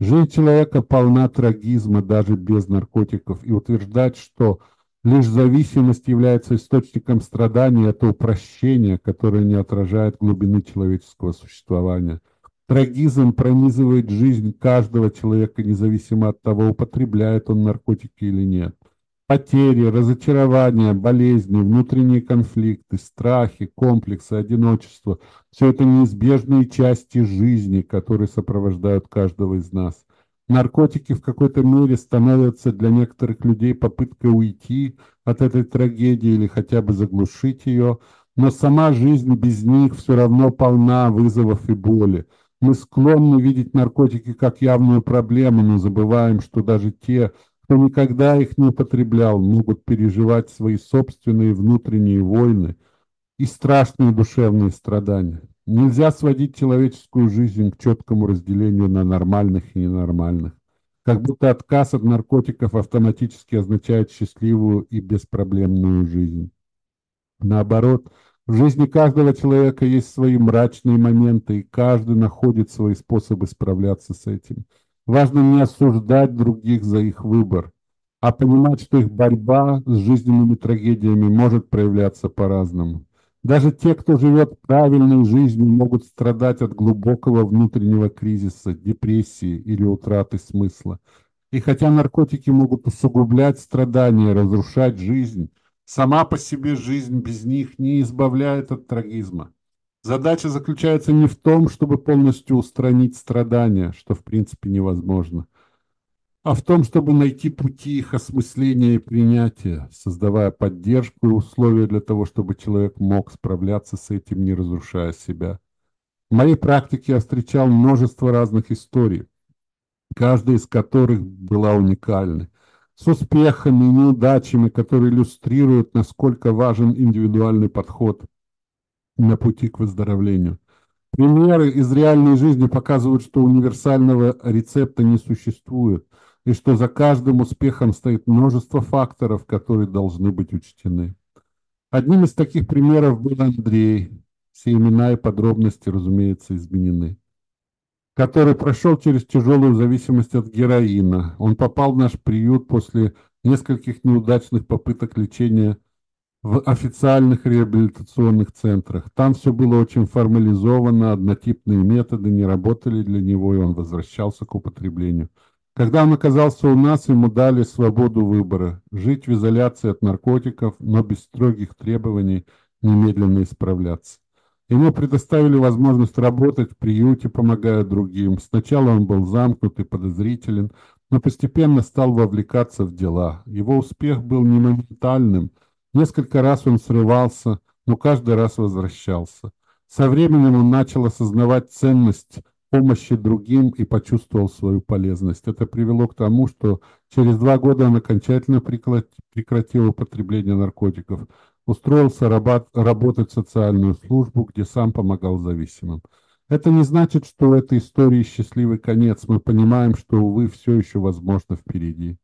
Жизнь человека полна трагизма даже без наркотиков, и утверждать, что лишь зависимость является источником страданий, это упрощение, которое не отражает глубины человеческого существования. Трагизм пронизывает жизнь каждого человека, независимо от того, употребляет он наркотики или нет. Потери, разочарования, болезни, внутренние конфликты, страхи, комплексы, одиночество – все это неизбежные части жизни, которые сопровождают каждого из нас. Наркотики в какой-то мере становятся для некоторых людей попыткой уйти от этой трагедии или хотя бы заглушить ее, но сама жизнь без них все равно полна вызовов и боли. Мы склонны видеть наркотики как явную проблему, но забываем, что даже те, кто никогда их не употреблял, могут переживать свои собственные внутренние войны и страшные душевные страдания. Нельзя сводить человеческую жизнь к четкому разделению на нормальных и ненормальных. Как будто отказ от наркотиков автоматически означает счастливую и беспроблемную жизнь. Наоборот, в жизни каждого человека есть свои мрачные моменты, и каждый находит свои способы справляться с этим – Важно не осуждать других за их выбор, а понимать, что их борьба с жизненными трагедиями может проявляться по-разному. Даже те, кто живет правильной жизнью, могут страдать от глубокого внутреннего кризиса, депрессии или утраты смысла. И хотя наркотики могут усугублять страдания, разрушать жизнь, сама по себе жизнь без них не избавляет от трагизма. Задача заключается не в том, чтобы полностью устранить страдания, что в принципе невозможно, а в том, чтобы найти пути их осмысления и принятия, создавая поддержку и условия для того, чтобы человек мог справляться с этим, не разрушая себя. В моей практике я встречал множество разных историй, каждая из которых была уникальной, с успехами и неудачами, которые иллюстрируют, насколько важен индивидуальный подход – на пути к выздоровлению. Примеры из реальной жизни показывают, что универсального рецепта не существует, и что за каждым успехом стоит множество факторов, которые должны быть учтены. Одним из таких примеров был Андрей, все имена и подробности, разумеется, изменены, который прошел через тяжелую зависимость от героина. Он попал в наш приют после нескольких неудачных попыток лечения в официальных реабилитационных центрах. Там все было очень формализовано, однотипные методы не работали для него, и он возвращался к употреблению. Когда он оказался у нас, ему дали свободу выбора – жить в изоляции от наркотиков, но без строгих требований немедленно исправляться. Ему предоставили возможность работать в приюте, помогая другим. Сначала он был замкнут и подозрителен, но постепенно стал вовлекаться в дела. Его успех был не моментальным – Несколько раз он срывался, но каждый раз возвращался. Со временем он начал осознавать ценность помощи другим и почувствовал свою полезность. Это привело к тому, что через два года он окончательно прекратил употребление наркотиков, устроился работать в социальную службу, где сам помогал зависимым. Это не значит, что у этой истории счастливый конец. Мы понимаем, что, увы, все еще возможно впереди.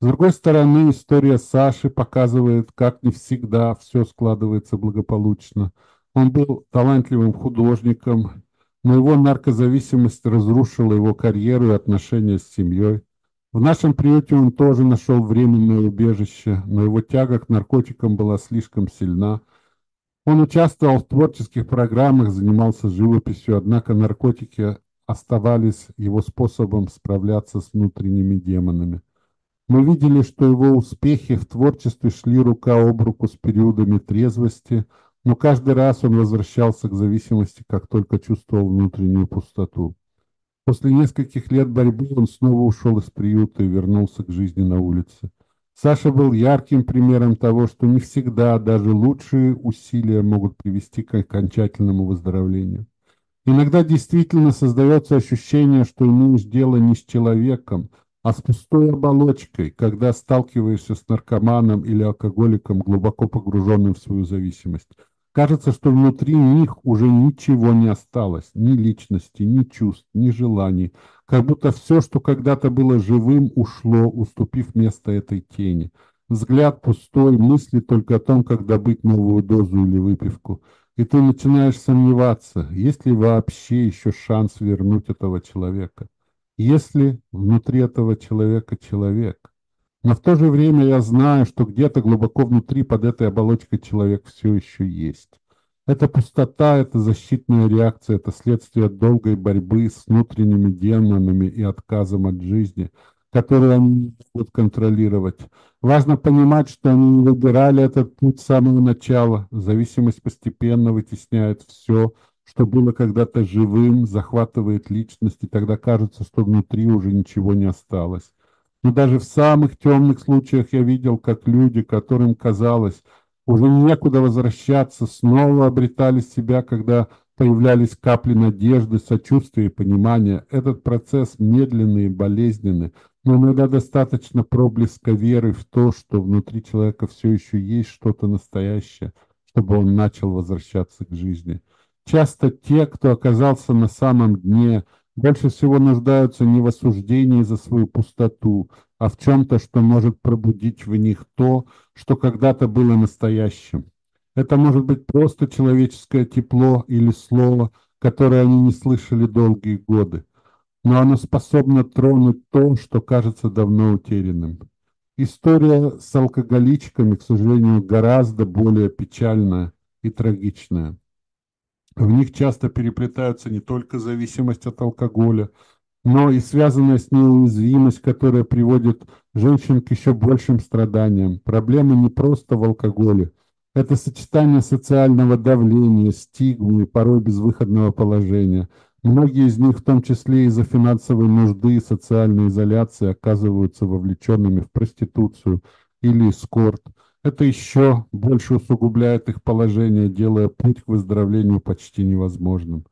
С другой стороны, история Саши показывает, как не всегда все складывается благополучно. Он был талантливым художником, но его наркозависимость разрушила его карьеру и отношения с семьей. В нашем приюте он тоже нашел временное убежище, но его тяга к наркотикам была слишком сильна. Он участвовал в творческих программах, занимался живописью, однако наркотики оставались его способом справляться с внутренними демонами. Мы видели, что его успехи в творчестве шли рука об руку с периодами трезвости, но каждый раз он возвращался к зависимости, как только чувствовал внутреннюю пустоту. После нескольких лет борьбы он снова ушел из приюта и вернулся к жизни на улице. Саша был ярким примером того, что не всегда даже лучшие усилия могут привести к окончательному выздоровлению. Иногда действительно создается ощущение, что имеешь дело не с человеком, а с пустой оболочкой, когда сталкиваешься с наркоманом или алкоголиком, глубоко погруженным в свою зависимость. Кажется, что внутри них уже ничего не осталось, ни личности, ни чувств, ни желаний, как будто все, что когда-то было живым, ушло, уступив место этой тени. Взгляд пустой, мысли только о том, как добыть новую дозу или выпивку. и ты начинаешь сомневаться, есть ли вообще еще шанс вернуть этого человека. Есть ли внутри этого человека человек? Но в то же время я знаю, что где-то глубоко внутри под этой оболочкой человек все еще есть. Это пустота, это защитная реакция, это следствие долгой борьбы с внутренними демонами и отказом от жизни, которую они не могут контролировать. Важно понимать, что они не выбирали этот путь с самого начала. Зависимость постепенно вытесняет все, что было когда-то живым, захватывает личность, и тогда кажется, что внутри уже ничего не осталось. Но даже в самых темных случаях я видел, как люди, которым казалось, уже некуда возвращаться, снова обретали себя, когда появлялись капли надежды, сочувствия и понимания. Этот процесс медленный и болезненный, но иногда достаточно проблеска веры в то, что внутри человека все еще есть что-то настоящее, чтобы он начал возвращаться к жизни. Часто те, кто оказался на самом дне, больше всего нуждаются не в осуждении за свою пустоту, а в чем-то, что может пробудить в них то, что когда-то было настоящим. Это может быть просто человеческое тепло или слово, которое они не слышали долгие годы, но оно способно тронуть то, что кажется давно утерянным. История с алкоголичками, к сожалению, гораздо более печальная и трагичная. В них часто переплетаются не только зависимость от алкоголя, но и связанная с ней уязвимость, которая приводит женщин к еще большим страданиям. Проблема не просто в алкоголе. Это сочетание социального давления, стигмы, порой безвыходного положения. Многие из них, в том числе из-за финансовой нужды и социальной изоляции, оказываются вовлеченными в проституцию или эскорт – это еще больше усугубляет их положение, делая путь к выздоровлению почти невозможным.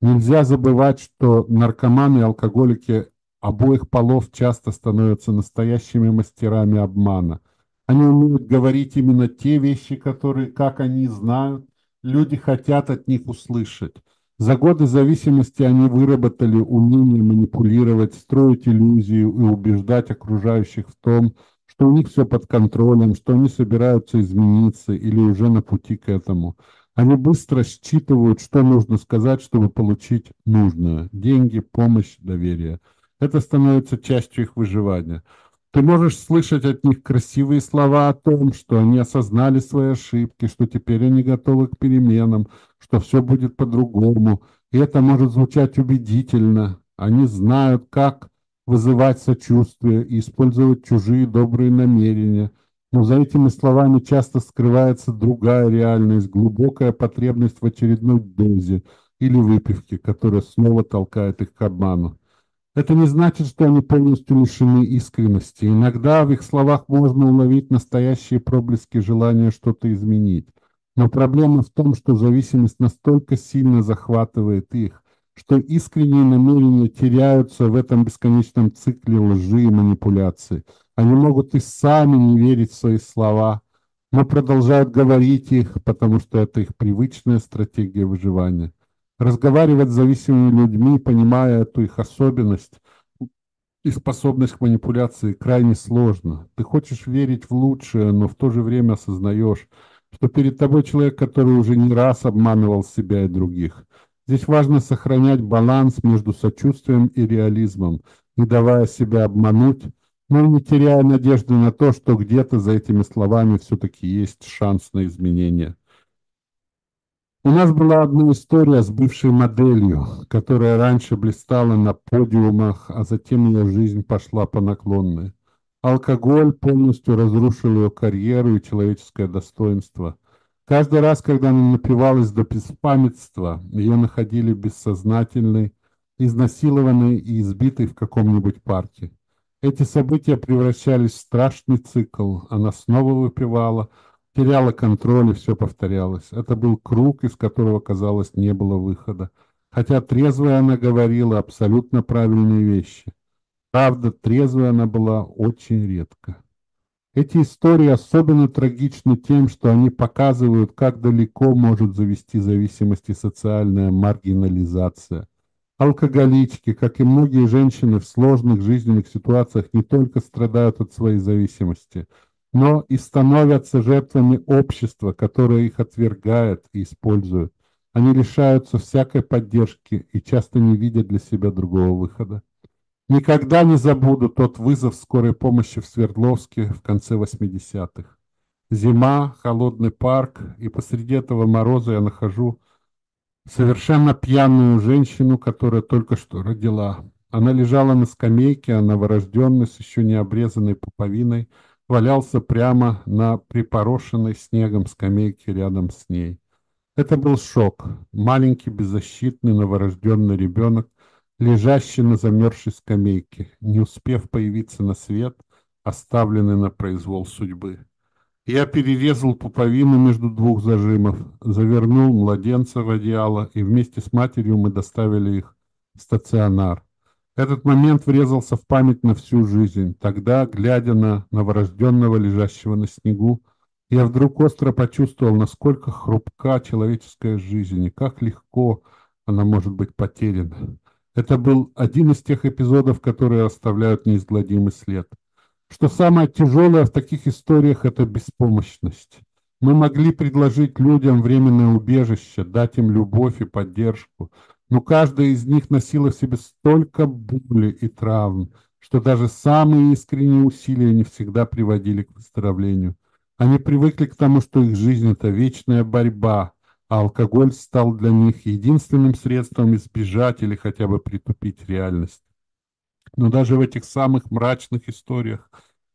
Нельзя забывать, что наркоманы и алкоголики обоих полов часто становятся настоящими мастерами обмана. Они умеют говорить именно те вещи, которые, как они знают, люди хотят от них услышать. За годы зависимости они выработали умение манипулировать, строить иллюзию и убеждать окружающих в том, что у них все под контролем, что они собираются измениться или уже на пути к этому. Они быстро считывают, что нужно сказать, чтобы получить нужное – деньги, помощь, доверие. Это становится частью их выживания. Ты можешь слышать от них красивые слова о том, что они осознали свои ошибки, что теперь они готовы к переменам, что все будет по-другому. И это может звучать убедительно. Они знают, как вызывать сочувствие и использовать чужие добрые намерения. Но за этими словами часто скрывается другая реальность, глубокая потребность в очередной дозе или выпивке, которая снова толкает их к обману. Это не значит, что они полностью лишены искренности. Иногда в их словах можно уловить настоящие проблески желания что-то изменить. Но проблема в том, что зависимость настолько сильно захватывает их, что искренние намерения теряются в этом бесконечном цикле лжи и манипуляции. Они могут и сами не верить в свои слова, но продолжают говорить их, потому что это их привычная стратегия выживания. Разговаривать с зависимыми людьми, понимая эту их особенность и способность к манипуляции, крайне сложно. Ты хочешь верить в лучшее, но в то же время осознаешь, что перед тобой человек, который уже не раз обманывал себя и других – Здесь важно сохранять баланс между сочувствием и реализмом, не давая себя обмануть, но не теряя надежды на то, что где-то за этими словами все-таки есть шанс на изменение. У нас была одна история с бывшей моделью, которая раньше блистала на подиумах, а затем ее жизнь пошла по наклонной. Алкоголь полностью разрушил ее карьеру и человеческое достоинство – Каждый раз, когда она напивалась до беспамятства, ее находили бессознательной, изнасилованной и избитой в каком-нибудь парке. Эти события превращались в страшный цикл. Она снова выпивала, теряла контроль, и все повторялось. Это был круг, из которого, казалось, не было выхода. Хотя трезвая она говорила абсолютно правильные вещи. Правда, трезвая она была очень редко. Эти истории особенно трагичны тем, что они показывают, как далеко может завести зависимость и социальная маргинализация. Алкоголички, как и многие женщины в сложных жизненных ситуациях, не только страдают от своей зависимости, но и становятся жертвами общества, которое их отвергает и использует. Они лишаются всякой поддержки и часто не видят для себя другого выхода. Никогда не забуду тот вызов скорой помощи в Свердловске в конце 80-х. Зима, холодный парк, и посреди этого мороза я нахожу совершенно пьяную женщину, которая только что родила. Она лежала на скамейке, а новорожденный с еще не обрезанной пуповиной валялся прямо на припорошенной снегом скамейке рядом с ней. Это был шок. Маленький беззащитный новорожденный ребенок, лежащий на замерзшей скамейке, не успев появиться на свет, оставленный на произвол судьбы. Я перерезал пуповину между двух зажимов, завернул младенца в одеяло, и вместе с матерью мы доставили их в стационар. Этот момент врезался в память на всю жизнь. Тогда, глядя на новорожденного, лежащего на снегу, я вдруг остро почувствовал, насколько хрупка человеческая жизнь и как легко она может быть потеряна. Это был один из тех эпизодов, которые оставляют неизгладимый след – что самое тяжелое в таких историях – это беспомощность. Мы могли предложить людям временное убежище, дать им любовь и поддержку, но каждая из них носила в себе столько боли и травм, что даже самые искренние усилия не всегда приводили к выздоровлению. Они привыкли к тому, что их жизнь – это вечная борьба, а алкоголь стал для них единственным средством избежать или хотя бы притупить реальность. Но даже в этих самых мрачных историях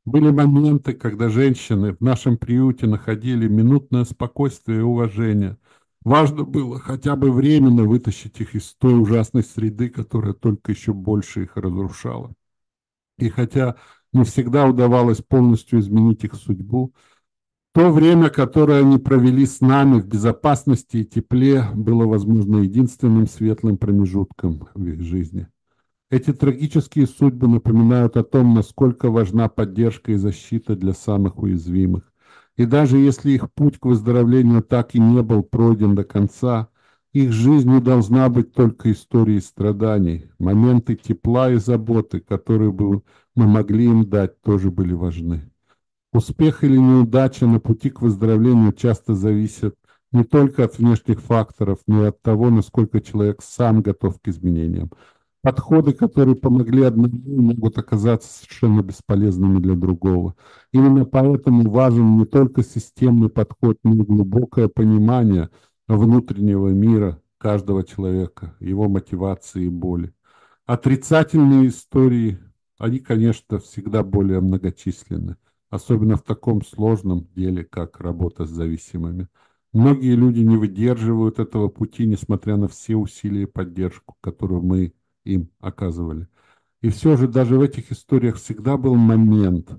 были моменты, когда женщины в нашем приюте находили минутное спокойствие и уважение. Важно было хотя бы временно вытащить их из той ужасной среды, которая только еще больше их разрушала. И хотя не всегда удавалось полностью изменить их судьбу, то время, которое они провели с нами в безопасности и тепле, было, возможно, единственным светлым промежутком в их жизни. Эти трагические судьбы напоминают о том, насколько важна поддержка и защита для самых уязвимых. И даже если их путь к выздоровлению так и не был пройден до конца, их жизнь не должна быть только историей страданий. Моменты тепла и заботы, которые бы мы могли им дать, тоже были важны. Успех или неудача на пути к выздоровлению часто зависят не только от внешних факторов, но и от того, насколько человек сам готов к изменениям. Подходы, которые помогли одному, могут оказаться совершенно бесполезными для другого. Именно поэтому важен не только системный подход, но и глубокое понимание внутреннего мира каждого человека, его мотивации и боли. Отрицательные истории, они, конечно, всегда более многочисленны, особенно в таком сложном деле, как работа с зависимыми. Многие люди не выдерживают этого пути, несмотря на все усилия и поддержку, которую мы им оказывали. И все же даже в этих историях всегда был момент,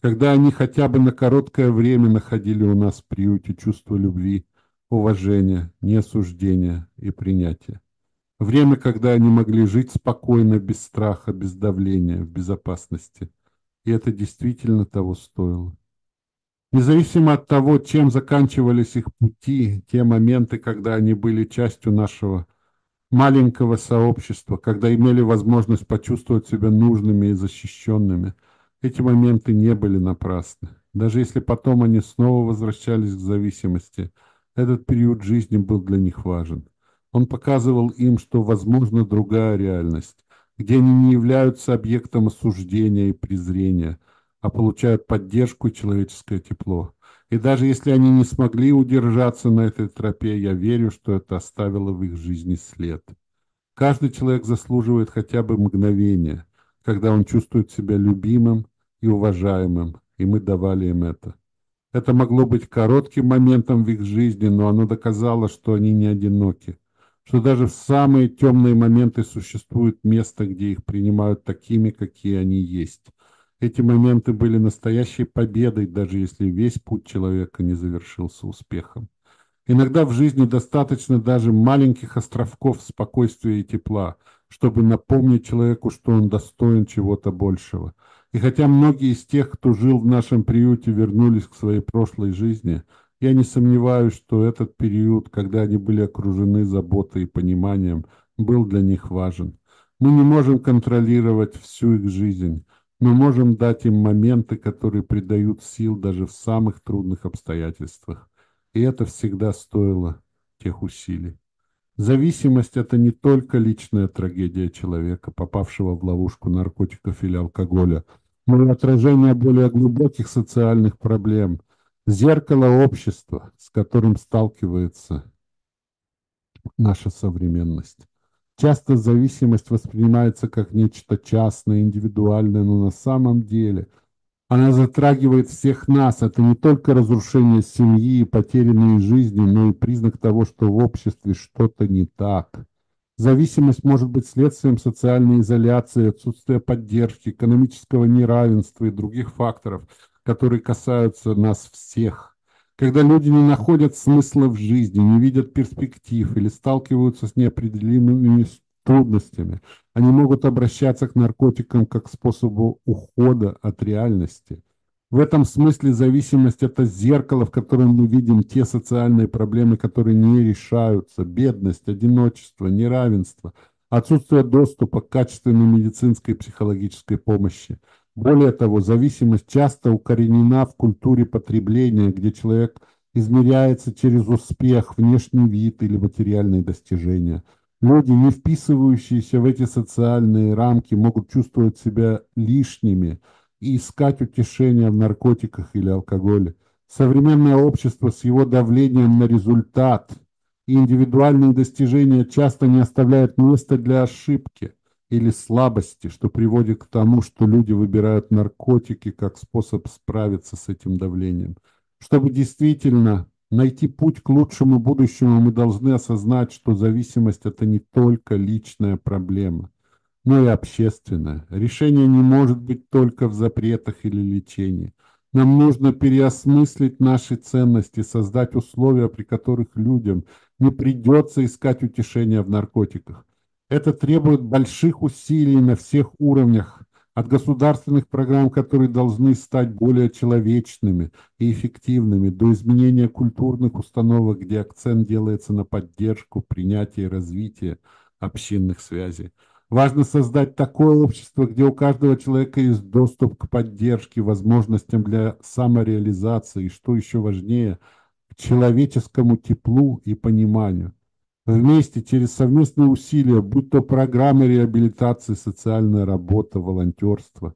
когда они хотя бы на короткое время находили у нас в приюте чувство любви, уважения, неосуждения и принятия. Время, когда они могли жить спокойно, без страха, без давления, в безопасности. И это действительно того стоило. Независимо от того, чем заканчивались их пути, те моменты, когда они были частью нашего маленького сообщества, когда имели возможность почувствовать себя нужными и защищенными. Эти моменты не были напрасны. Даже если потом они снова возвращались к зависимости, этот период жизни был для них важен. Он показывал им, что возможна другая реальность, где они не являются объектом осуждения и презрения, а получают поддержку и человеческое тепло. И даже если они не смогли удержаться на этой тропе, я верю, что это оставило в их жизни след. Каждый человек заслуживает хотя бы мгновения, когда он чувствует себя любимым и уважаемым, и мы давали им это. Это могло быть коротким моментом в их жизни, но оно доказало, что они не одиноки, что даже в самые темные моменты существует место, где их принимают такими, какие они есть. Эти моменты были настоящей победой, даже если весь путь человека не завершился успехом. Иногда в жизни достаточно даже маленьких островков спокойствия и тепла, чтобы напомнить человеку, что он достоин чего-то большего. И хотя многие из тех, кто жил в нашем приюте, вернулись к своей прошлой жизни, я не сомневаюсь, что этот период, когда они были окружены заботой и пониманием, был для них важен. Мы не можем контролировать всю их жизнь, Мы можем дать им моменты, которые придают сил даже в самых трудных обстоятельствах. И это всегда стоило тех усилий. Зависимость – это не только личная трагедия человека, попавшего в ловушку наркотиков или алкоголя, но и отражение более глубоких социальных проблем, зеркало общества, с которым сталкивается наша современность. Часто зависимость воспринимается как нечто частное, индивидуальное, но на самом деле она затрагивает всех нас. Это не только разрушение семьи и потерянные жизни, но и признак того, что в обществе что-то не так. Зависимость может быть следствием социальной изоляции, отсутствия поддержки, экономического неравенства и других факторов, которые касаются нас всех. Когда люди не находят смысла в жизни, не видят перспектив или сталкиваются с неопределимыми трудностями, они могут обращаться к наркотикам как способу ухода от реальности. В этом смысле зависимость – это зеркало, в котором мы видим те социальные проблемы, которые не решаются. Бедность, одиночество, неравенство, отсутствие доступа к качественной медицинской и психологической помощи – более того, зависимость часто укоренена в культуре потребления, где человек измеряется через успех, внешний вид или материальные достижения. Люди, не вписывающиеся в эти социальные рамки, могут чувствовать себя лишними и искать утешения в наркотиках или алкоголе. Современное общество с его давлением на результат и индивидуальные достижения часто не оставляет места для ошибки или слабости, что приводит к тому, что люди выбирают наркотики как способ справиться с этим давлением. Чтобы действительно найти путь к лучшему будущему, мы должны осознать, что зависимость – это не только личная проблема, но и общественная. Решение не может быть только в запретах или лечении. Нам нужно переосмыслить наши ценности, создать условия, при которых людям не придется искать утешения в наркотиках. Это требует больших усилий на всех уровнях, от государственных программ, которые должны стать более человечными и эффективными, до изменения культурных установок, где акцент делается на поддержку, принятие и развитие общинных связей. Важно создать такое общество, где у каждого человека есть доступ к поддержке, возможностям для самореализации и, что еще важнее, к человеческому теплу и пониманию вместе через совместные усилия, будь то программы реабилитации, социальная работа, волонтерство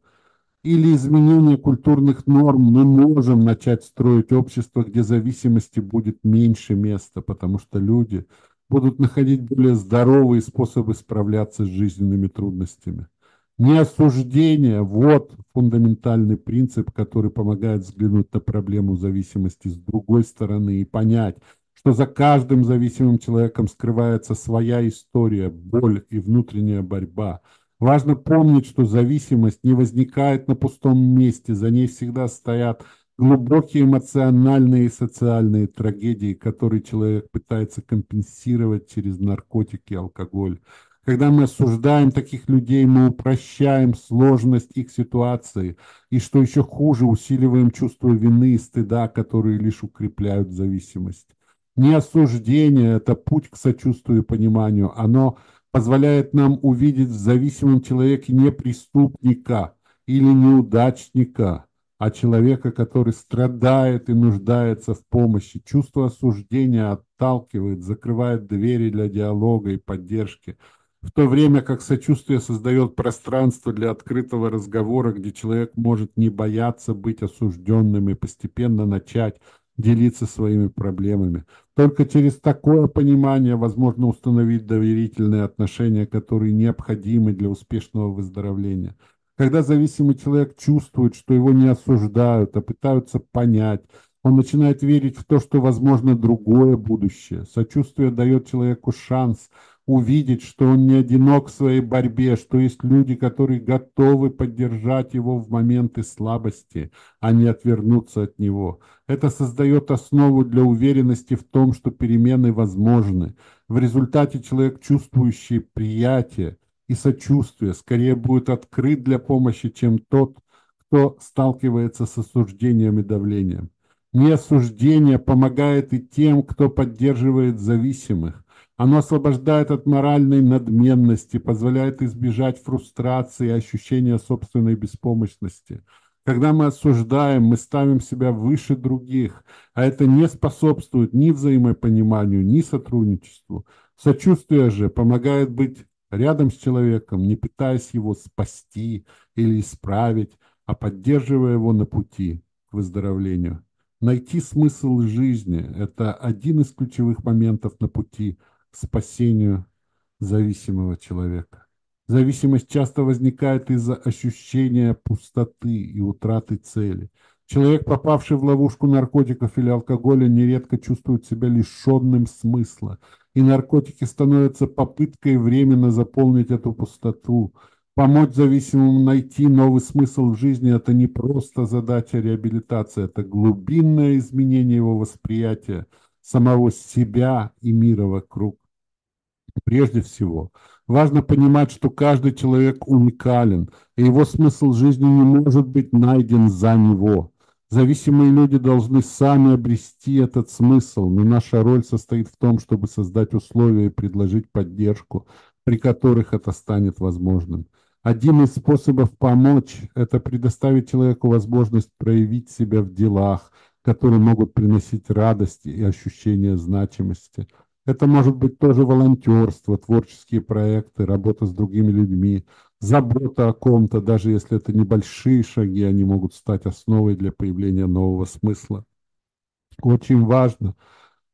или изменение культурных норм, мы можем начать строить общество, где зависимости будет меньше места, потому что люди будут находить более здоровые способы справляться с жизненными трудностями. Неосуждение – вот фундаментальный принцип, который помогает взглянуть на проблему зависимости с другой стороны и понять – что за каждым зависимым человеком скрывается своя история, боль и внутренняя борьба. Важно помнить, что зависимость не возникает на пустом месте, за ней всегда стоят глубокие эмоциональные и социальные трагедии, которые человек пытается компенсировать через наркотики и алкоголь. Когда мы осуждаем таких людей, мы упрощаем сложность их ситуации и, что еще хуже, усиливаем чувство вины и стыда, которые лишь укрепляют зависимость. Не осуждение – это путь к сочувствию и пониманию. Оно позволяет нам увидеть в зависимом человеке не преступника или неудачника, а человека, который страдает и нуждается в помощи. Чувство осуждения отталкивает, закрывает двери для диалога и поддержки, в то время как сочувствие создает пространство для открытого разговора, где человек может не бояться быть осужденным и постепенно начать делиться своими проблемами. Только через такое понимание возможно установить доверительные отношения, которые необходимы для успешного выздоровления. Когда зависимый человек чувствует, что его не осуждают, а пытаются понять, он начинает верить в то, что возможно другое будущее. Сочувствие дает человеку шанс – увидеть, что он не одинок в своей борьбе, что есть люди, которые готовы поддержать его в моменты слабости, а не отвернуться от него. Это создает основу для уверенности в том, что перемены возможны. В результате человек, чувствующий приятие и сочувствие, скорее будет открыт для помощи, чем тот, кто сталкивается с осуждением и давлением. Неосуждение помогает и тем, кто поддерживает зависимых, Оно освобождает от моральной надменности, позволяет избежать фрустрации и ощущения собственной беспомощности. Когда мы осуждаем, мы ставим себя выше других, а это не способствует ни взаимопониманию, ни сотрудничеству. Сочувствие же помогает быть рядом с человеком, не пытаясь его спасти или исправить, а поддерживая его на пути к выздоровлению. Найти смысл жизни – это один из ключевых моментов на пути спасению зависимого человека. Зависимость часто возникает из-за ощущения пустоты и утраты цели. Человек, попавший в ловушку наркотиков или алкоголя, нередко чувствует себя лишенным смысла, и наркотики становятся попыткой временно заполнить эту пустоту. Помочь зависимому найти новый смысл в жизни – это не просто задача реабилитации, это глубинное изменение его восприятия самого себя и мира вокруг. Прежде всего, важно понимать, что каждый человек уникален, и его смысл жизни не может быть найден за него. Зависимые люди должны сами обрести этот смысл, но наша роль состоит в том, чтобы создать условия и предложить поддержку, при которых это станет возможным. Один из способов помочь – это предоставить человеку возможность проявить себя в делах, которые могут приносить радость и ощущение значимости. Это может быть тоже волонтерство, творческие проекты, работа с другими людьми – забота о ком-то, даже если это небольшие шаги, они могут стать основой для появления нового смысла. Очень важно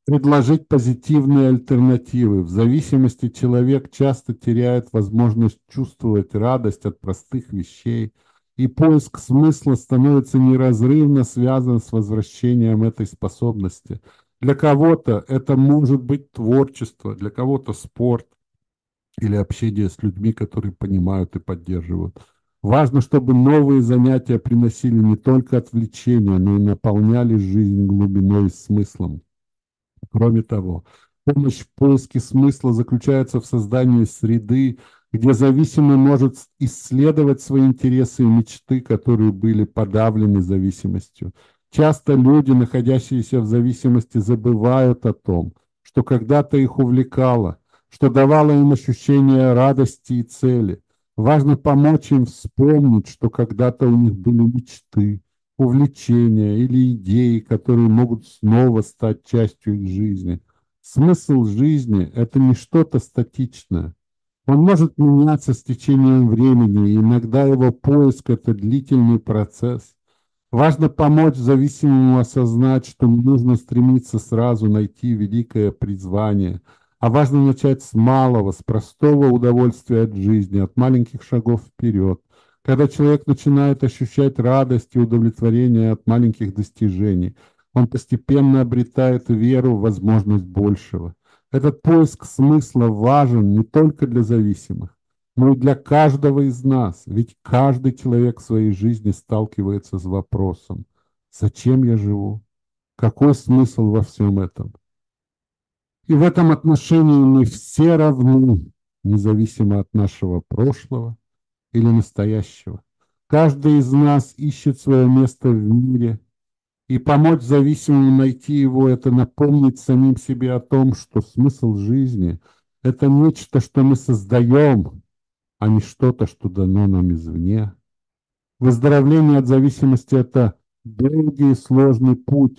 предложить позитивные альтернативы. В зависимости человек часто теряет возможность чувствовать радость от простых вещей, и поиск смысла становится неразрывно связан с возвращением этой способности. Для кого-то это может быть творчество, для кого-то спорт, или общение с людьми, которые понимают и поддерживают. Важно, чтобы новые занятия приносили не только отвлечения, но и наполняли жизнь глубиной и смыслом. Кроме того, помощь в поиске смысла заключается в создании среды, где зависимый может исследовать свои интересы и мечты, которые были подавлены зависимостью. Часто люди, находящиеся в зависимости, забывают о том, что когда-то их увлекало – что давало им ощущение радости и цели. Важно помочь им вспомнить, что когда-то у них были мечты, увлечения или идеи, которые могут снова стать частью их жизни. Смысл жизни – это не что-то статичное. Он может меняться с течением времени, и иногда его поиск – это длительный процесс. Важно помочь зависимому осознать, что не нужно стремиться сразу найти великое призвание – а важно начать с малого, с простого удовольствия от жизни, от маленьких шагов вперед. Когда человек начинает ощущать радость и удовлетворение от маленьких достижений, он постепенно обретает веру в возможность большего. Этот поиск смысла важен не только для зависимых, но и для каждого из нас, ведь каждый человек в своей жизни сталкивается с вопросом «Зачем я живу? Какой смысл во всем этом?» И в этом отношении мы все равны, независимо от нашего прошлого или настоящего. Каждый из нас ищет свое место в мире, и помочь зависимому найти его – это напомнить самим себе о том, что смысл жизни – это нечто, что мы создаем, а не что-то, что дано нам извне. Выздоровление от зависимости – это долгий и сложный путь,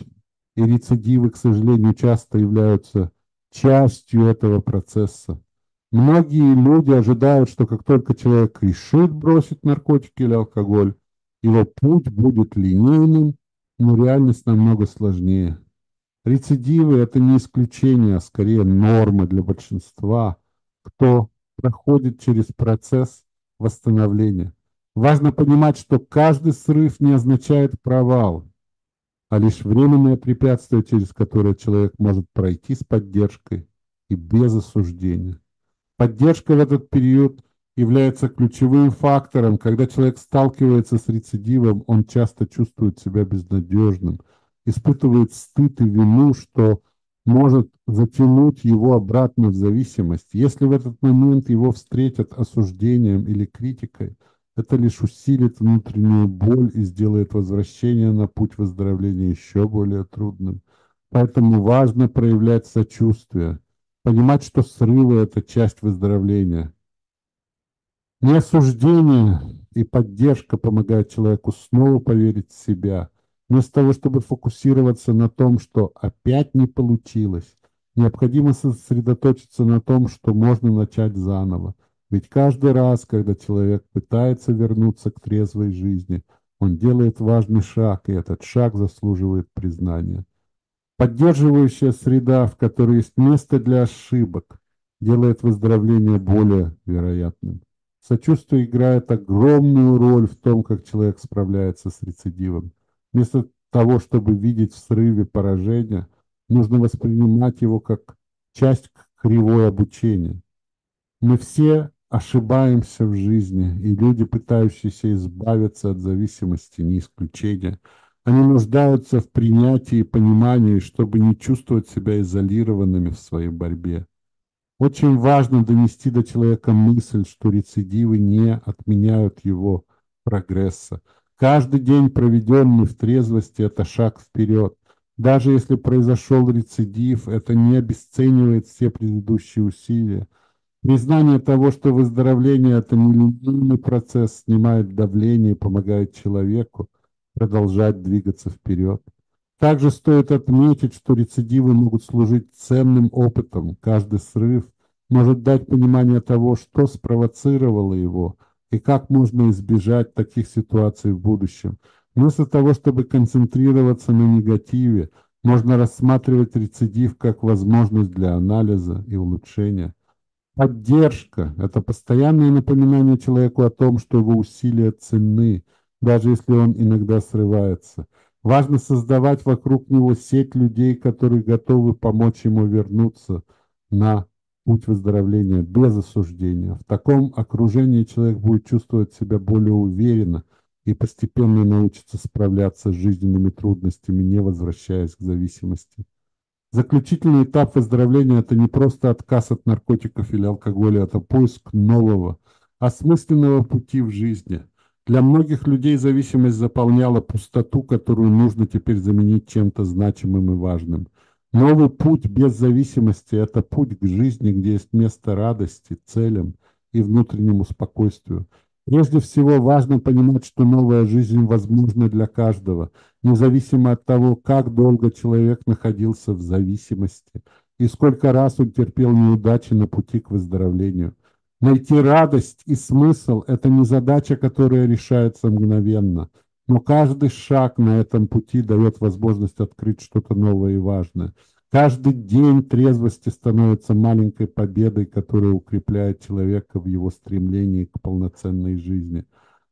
и рецидивы, к сожалению, часто являются частью этого процесса. Многие люди ожидают, что как только человек решит бросить наркотики или алкоголь, его путь будет линейным, но реальность намного сложнее. Рецидивы – это не исключение, а скорее норма для большинства, кто проходит через процесс восстановления. Важно понимать, что каждый срыв не означает провал а лишь временное препятствие, через которое человек может пройти с поддержкой и без осуждения. Поддержка в этот период является ключевым фактором. Когда человек сталкивается с рецидивом, он часто чувствует себя безнадежным, испытывает стыд и вину, что может затянуть его обратно в зависимость. Если в этот момент его встретят осуждением или критикой – это лишь усилит внутреннюю боль и сделает возвращение на путь выздоровления еще более трудным. Поэтому важно проявлять сочувствие, Понимать, что срывы – это часть выздоровления. Не осуждение и поддержка помогают человеку снова поверить в себя, вместо того, чтобы фокусироваться на том, что опять не получилось. Необходимо сосредоточиться на том, что можно начать заново. Ведь каждый раз, когда человек пытается вернуться к трезвой жизни, он делает важный шаг, и этот шаг заслуживает признания. Поддерживающая среда, в которой есть место для ошибок, делает выздоровление более вероятным. Сочувствие играет огромную роль в том, как человек справляется с рецидивом. Вместо того, чтобы видеть в срыве поражения, нужно воспринимать его как часть кривой обучения. Мы все ошибаемся в жизни, и люди, пытающиеся избавиться от зависимости, не исключение. Они нуждаются в принятии и понимании, чтобы не чувствовать себя изолированными в своей борьбе. Очень важно донести до человека мысль, что рецидивы не отменяют его прогресса. Каждый день, проведенный в трезвости, это шаг вперед. Даже если произошел рецидив, это не обесценивает все предыдущие усилия. Признание того, что выздоровление – это нелинейный процесс, снимает давление и помогает человеку продолжать двигаться вперед. Также стоит отметить, что рецидивы могут служить ценным опытом. Каждый срыв может дать понимание того, что спровоцировало его и как можно избежать таких ситуаций в будущем. Вместо того, чтобы концентрироваться на негативе, можно рассматривать рецидив как возможность для анализа и улучшения. Поддержка – это постоянное напоминание человеку о том, что его усилия ценны, даже если он иногда срывается – Важно создавать вокруг него сеть людей, которые готовы помочь ему вернуться на путь выздоровления без осуждения. В таком окружении человек будет чувствовать себя более уверенно и постепенно научится справляться с жизненными трудностями, не возвращаясь к зависимости. Заключительный этап выздоровления – это не просто отказ от наркотиков или алкоголя, это поиск нового, осмысленного пути в жизни – для многих людей зависимость заполняла пустоту, которую нужно теперь заменить чем-то значимым и важным. Новый путь без зависимости – это путь к жизни, где есть место радости, целям и внутреннему спокойствию. Прежде всего важно понимать, что новая жизнь возможна для каждого, независимо от того, как долго человек находился в зависимости и сколько раз он терпел неудачи на пути к выздоровлению – Найти радость и смысл – это не задача, которая решается мгновенно, но каждый шаг на этом пути дает возможность открыть что-то новое и важное. Каждый день трезвости становится маленькой победой, которая укрепляет человека в его стремлении к полноценной жизни.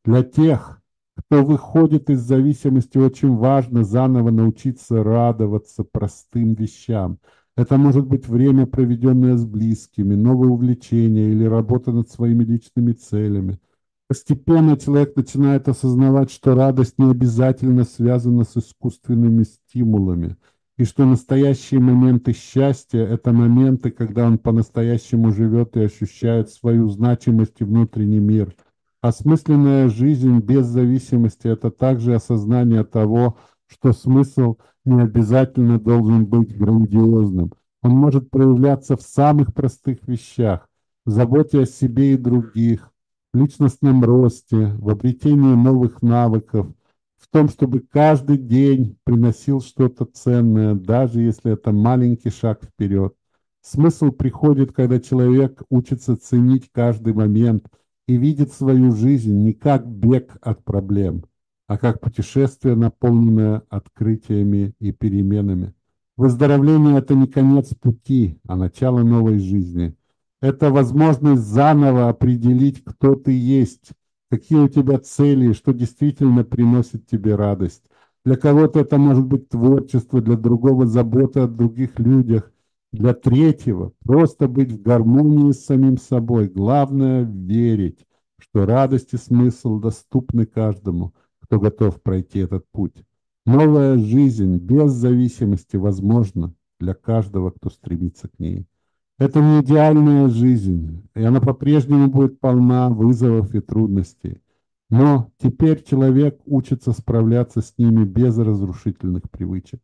Для тех, кто выходит из зависимости, очень важно заново научиться радоваться простым вещам – это может быть время, проведенное с близкими, новое увлечение или работа над своими личными целями. Постепенно человек начинает осознавать, что радость не обязательно связана с искусственными стимулами, и что настоящие моменты счастья – это моменты, когда он по-настоящему живет и ощущает свою значимость и внутренний мир. Осмысленная жизнь без зависимости – это также осознание того, что смысл – не обязательно должен быть грандиозным. Он может проявляться в самых простых вещах, заботе о себе и других, личностном росте, в обретении новых навыков, в том, чтобы каждый день приносил что-то ценное, даже если это маленький шаг вперед. Смысл приходит, когда человек учится ценить каждый момент и видит свою жизнь не как бег от проблем, а как путешествие, наполненное открытиями и переменами. Выздоровление – это не конец пути, а начало новой жизни. Это возможность заново определить, кто ты есть, какие у тебя цели, что действительно приносит тебе радость. Для кого-то это может быть творчество, для другого забота о других людях, для третьего просто быть в гармонии с самим собой. Главное – верить, что радость и смысл доступны каждому – кто готов пройти этот путь. Новая жизнь без зависимости возможна для каждого, кто стремится к ней. Это не идеальная жизнь, и она по-прежнему будет полна вызовов и трудностей. Но теперь человек учится справляться с ними без разрушительных привычек.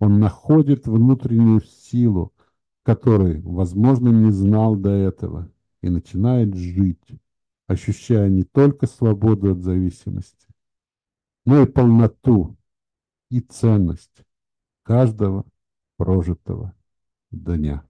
Он находит внутреннюю силу, которой, возможно, не знал до этого, и начинает жить, ощущая не только свободу от зависимости, но и полноту и ценность каждого прожитого дня.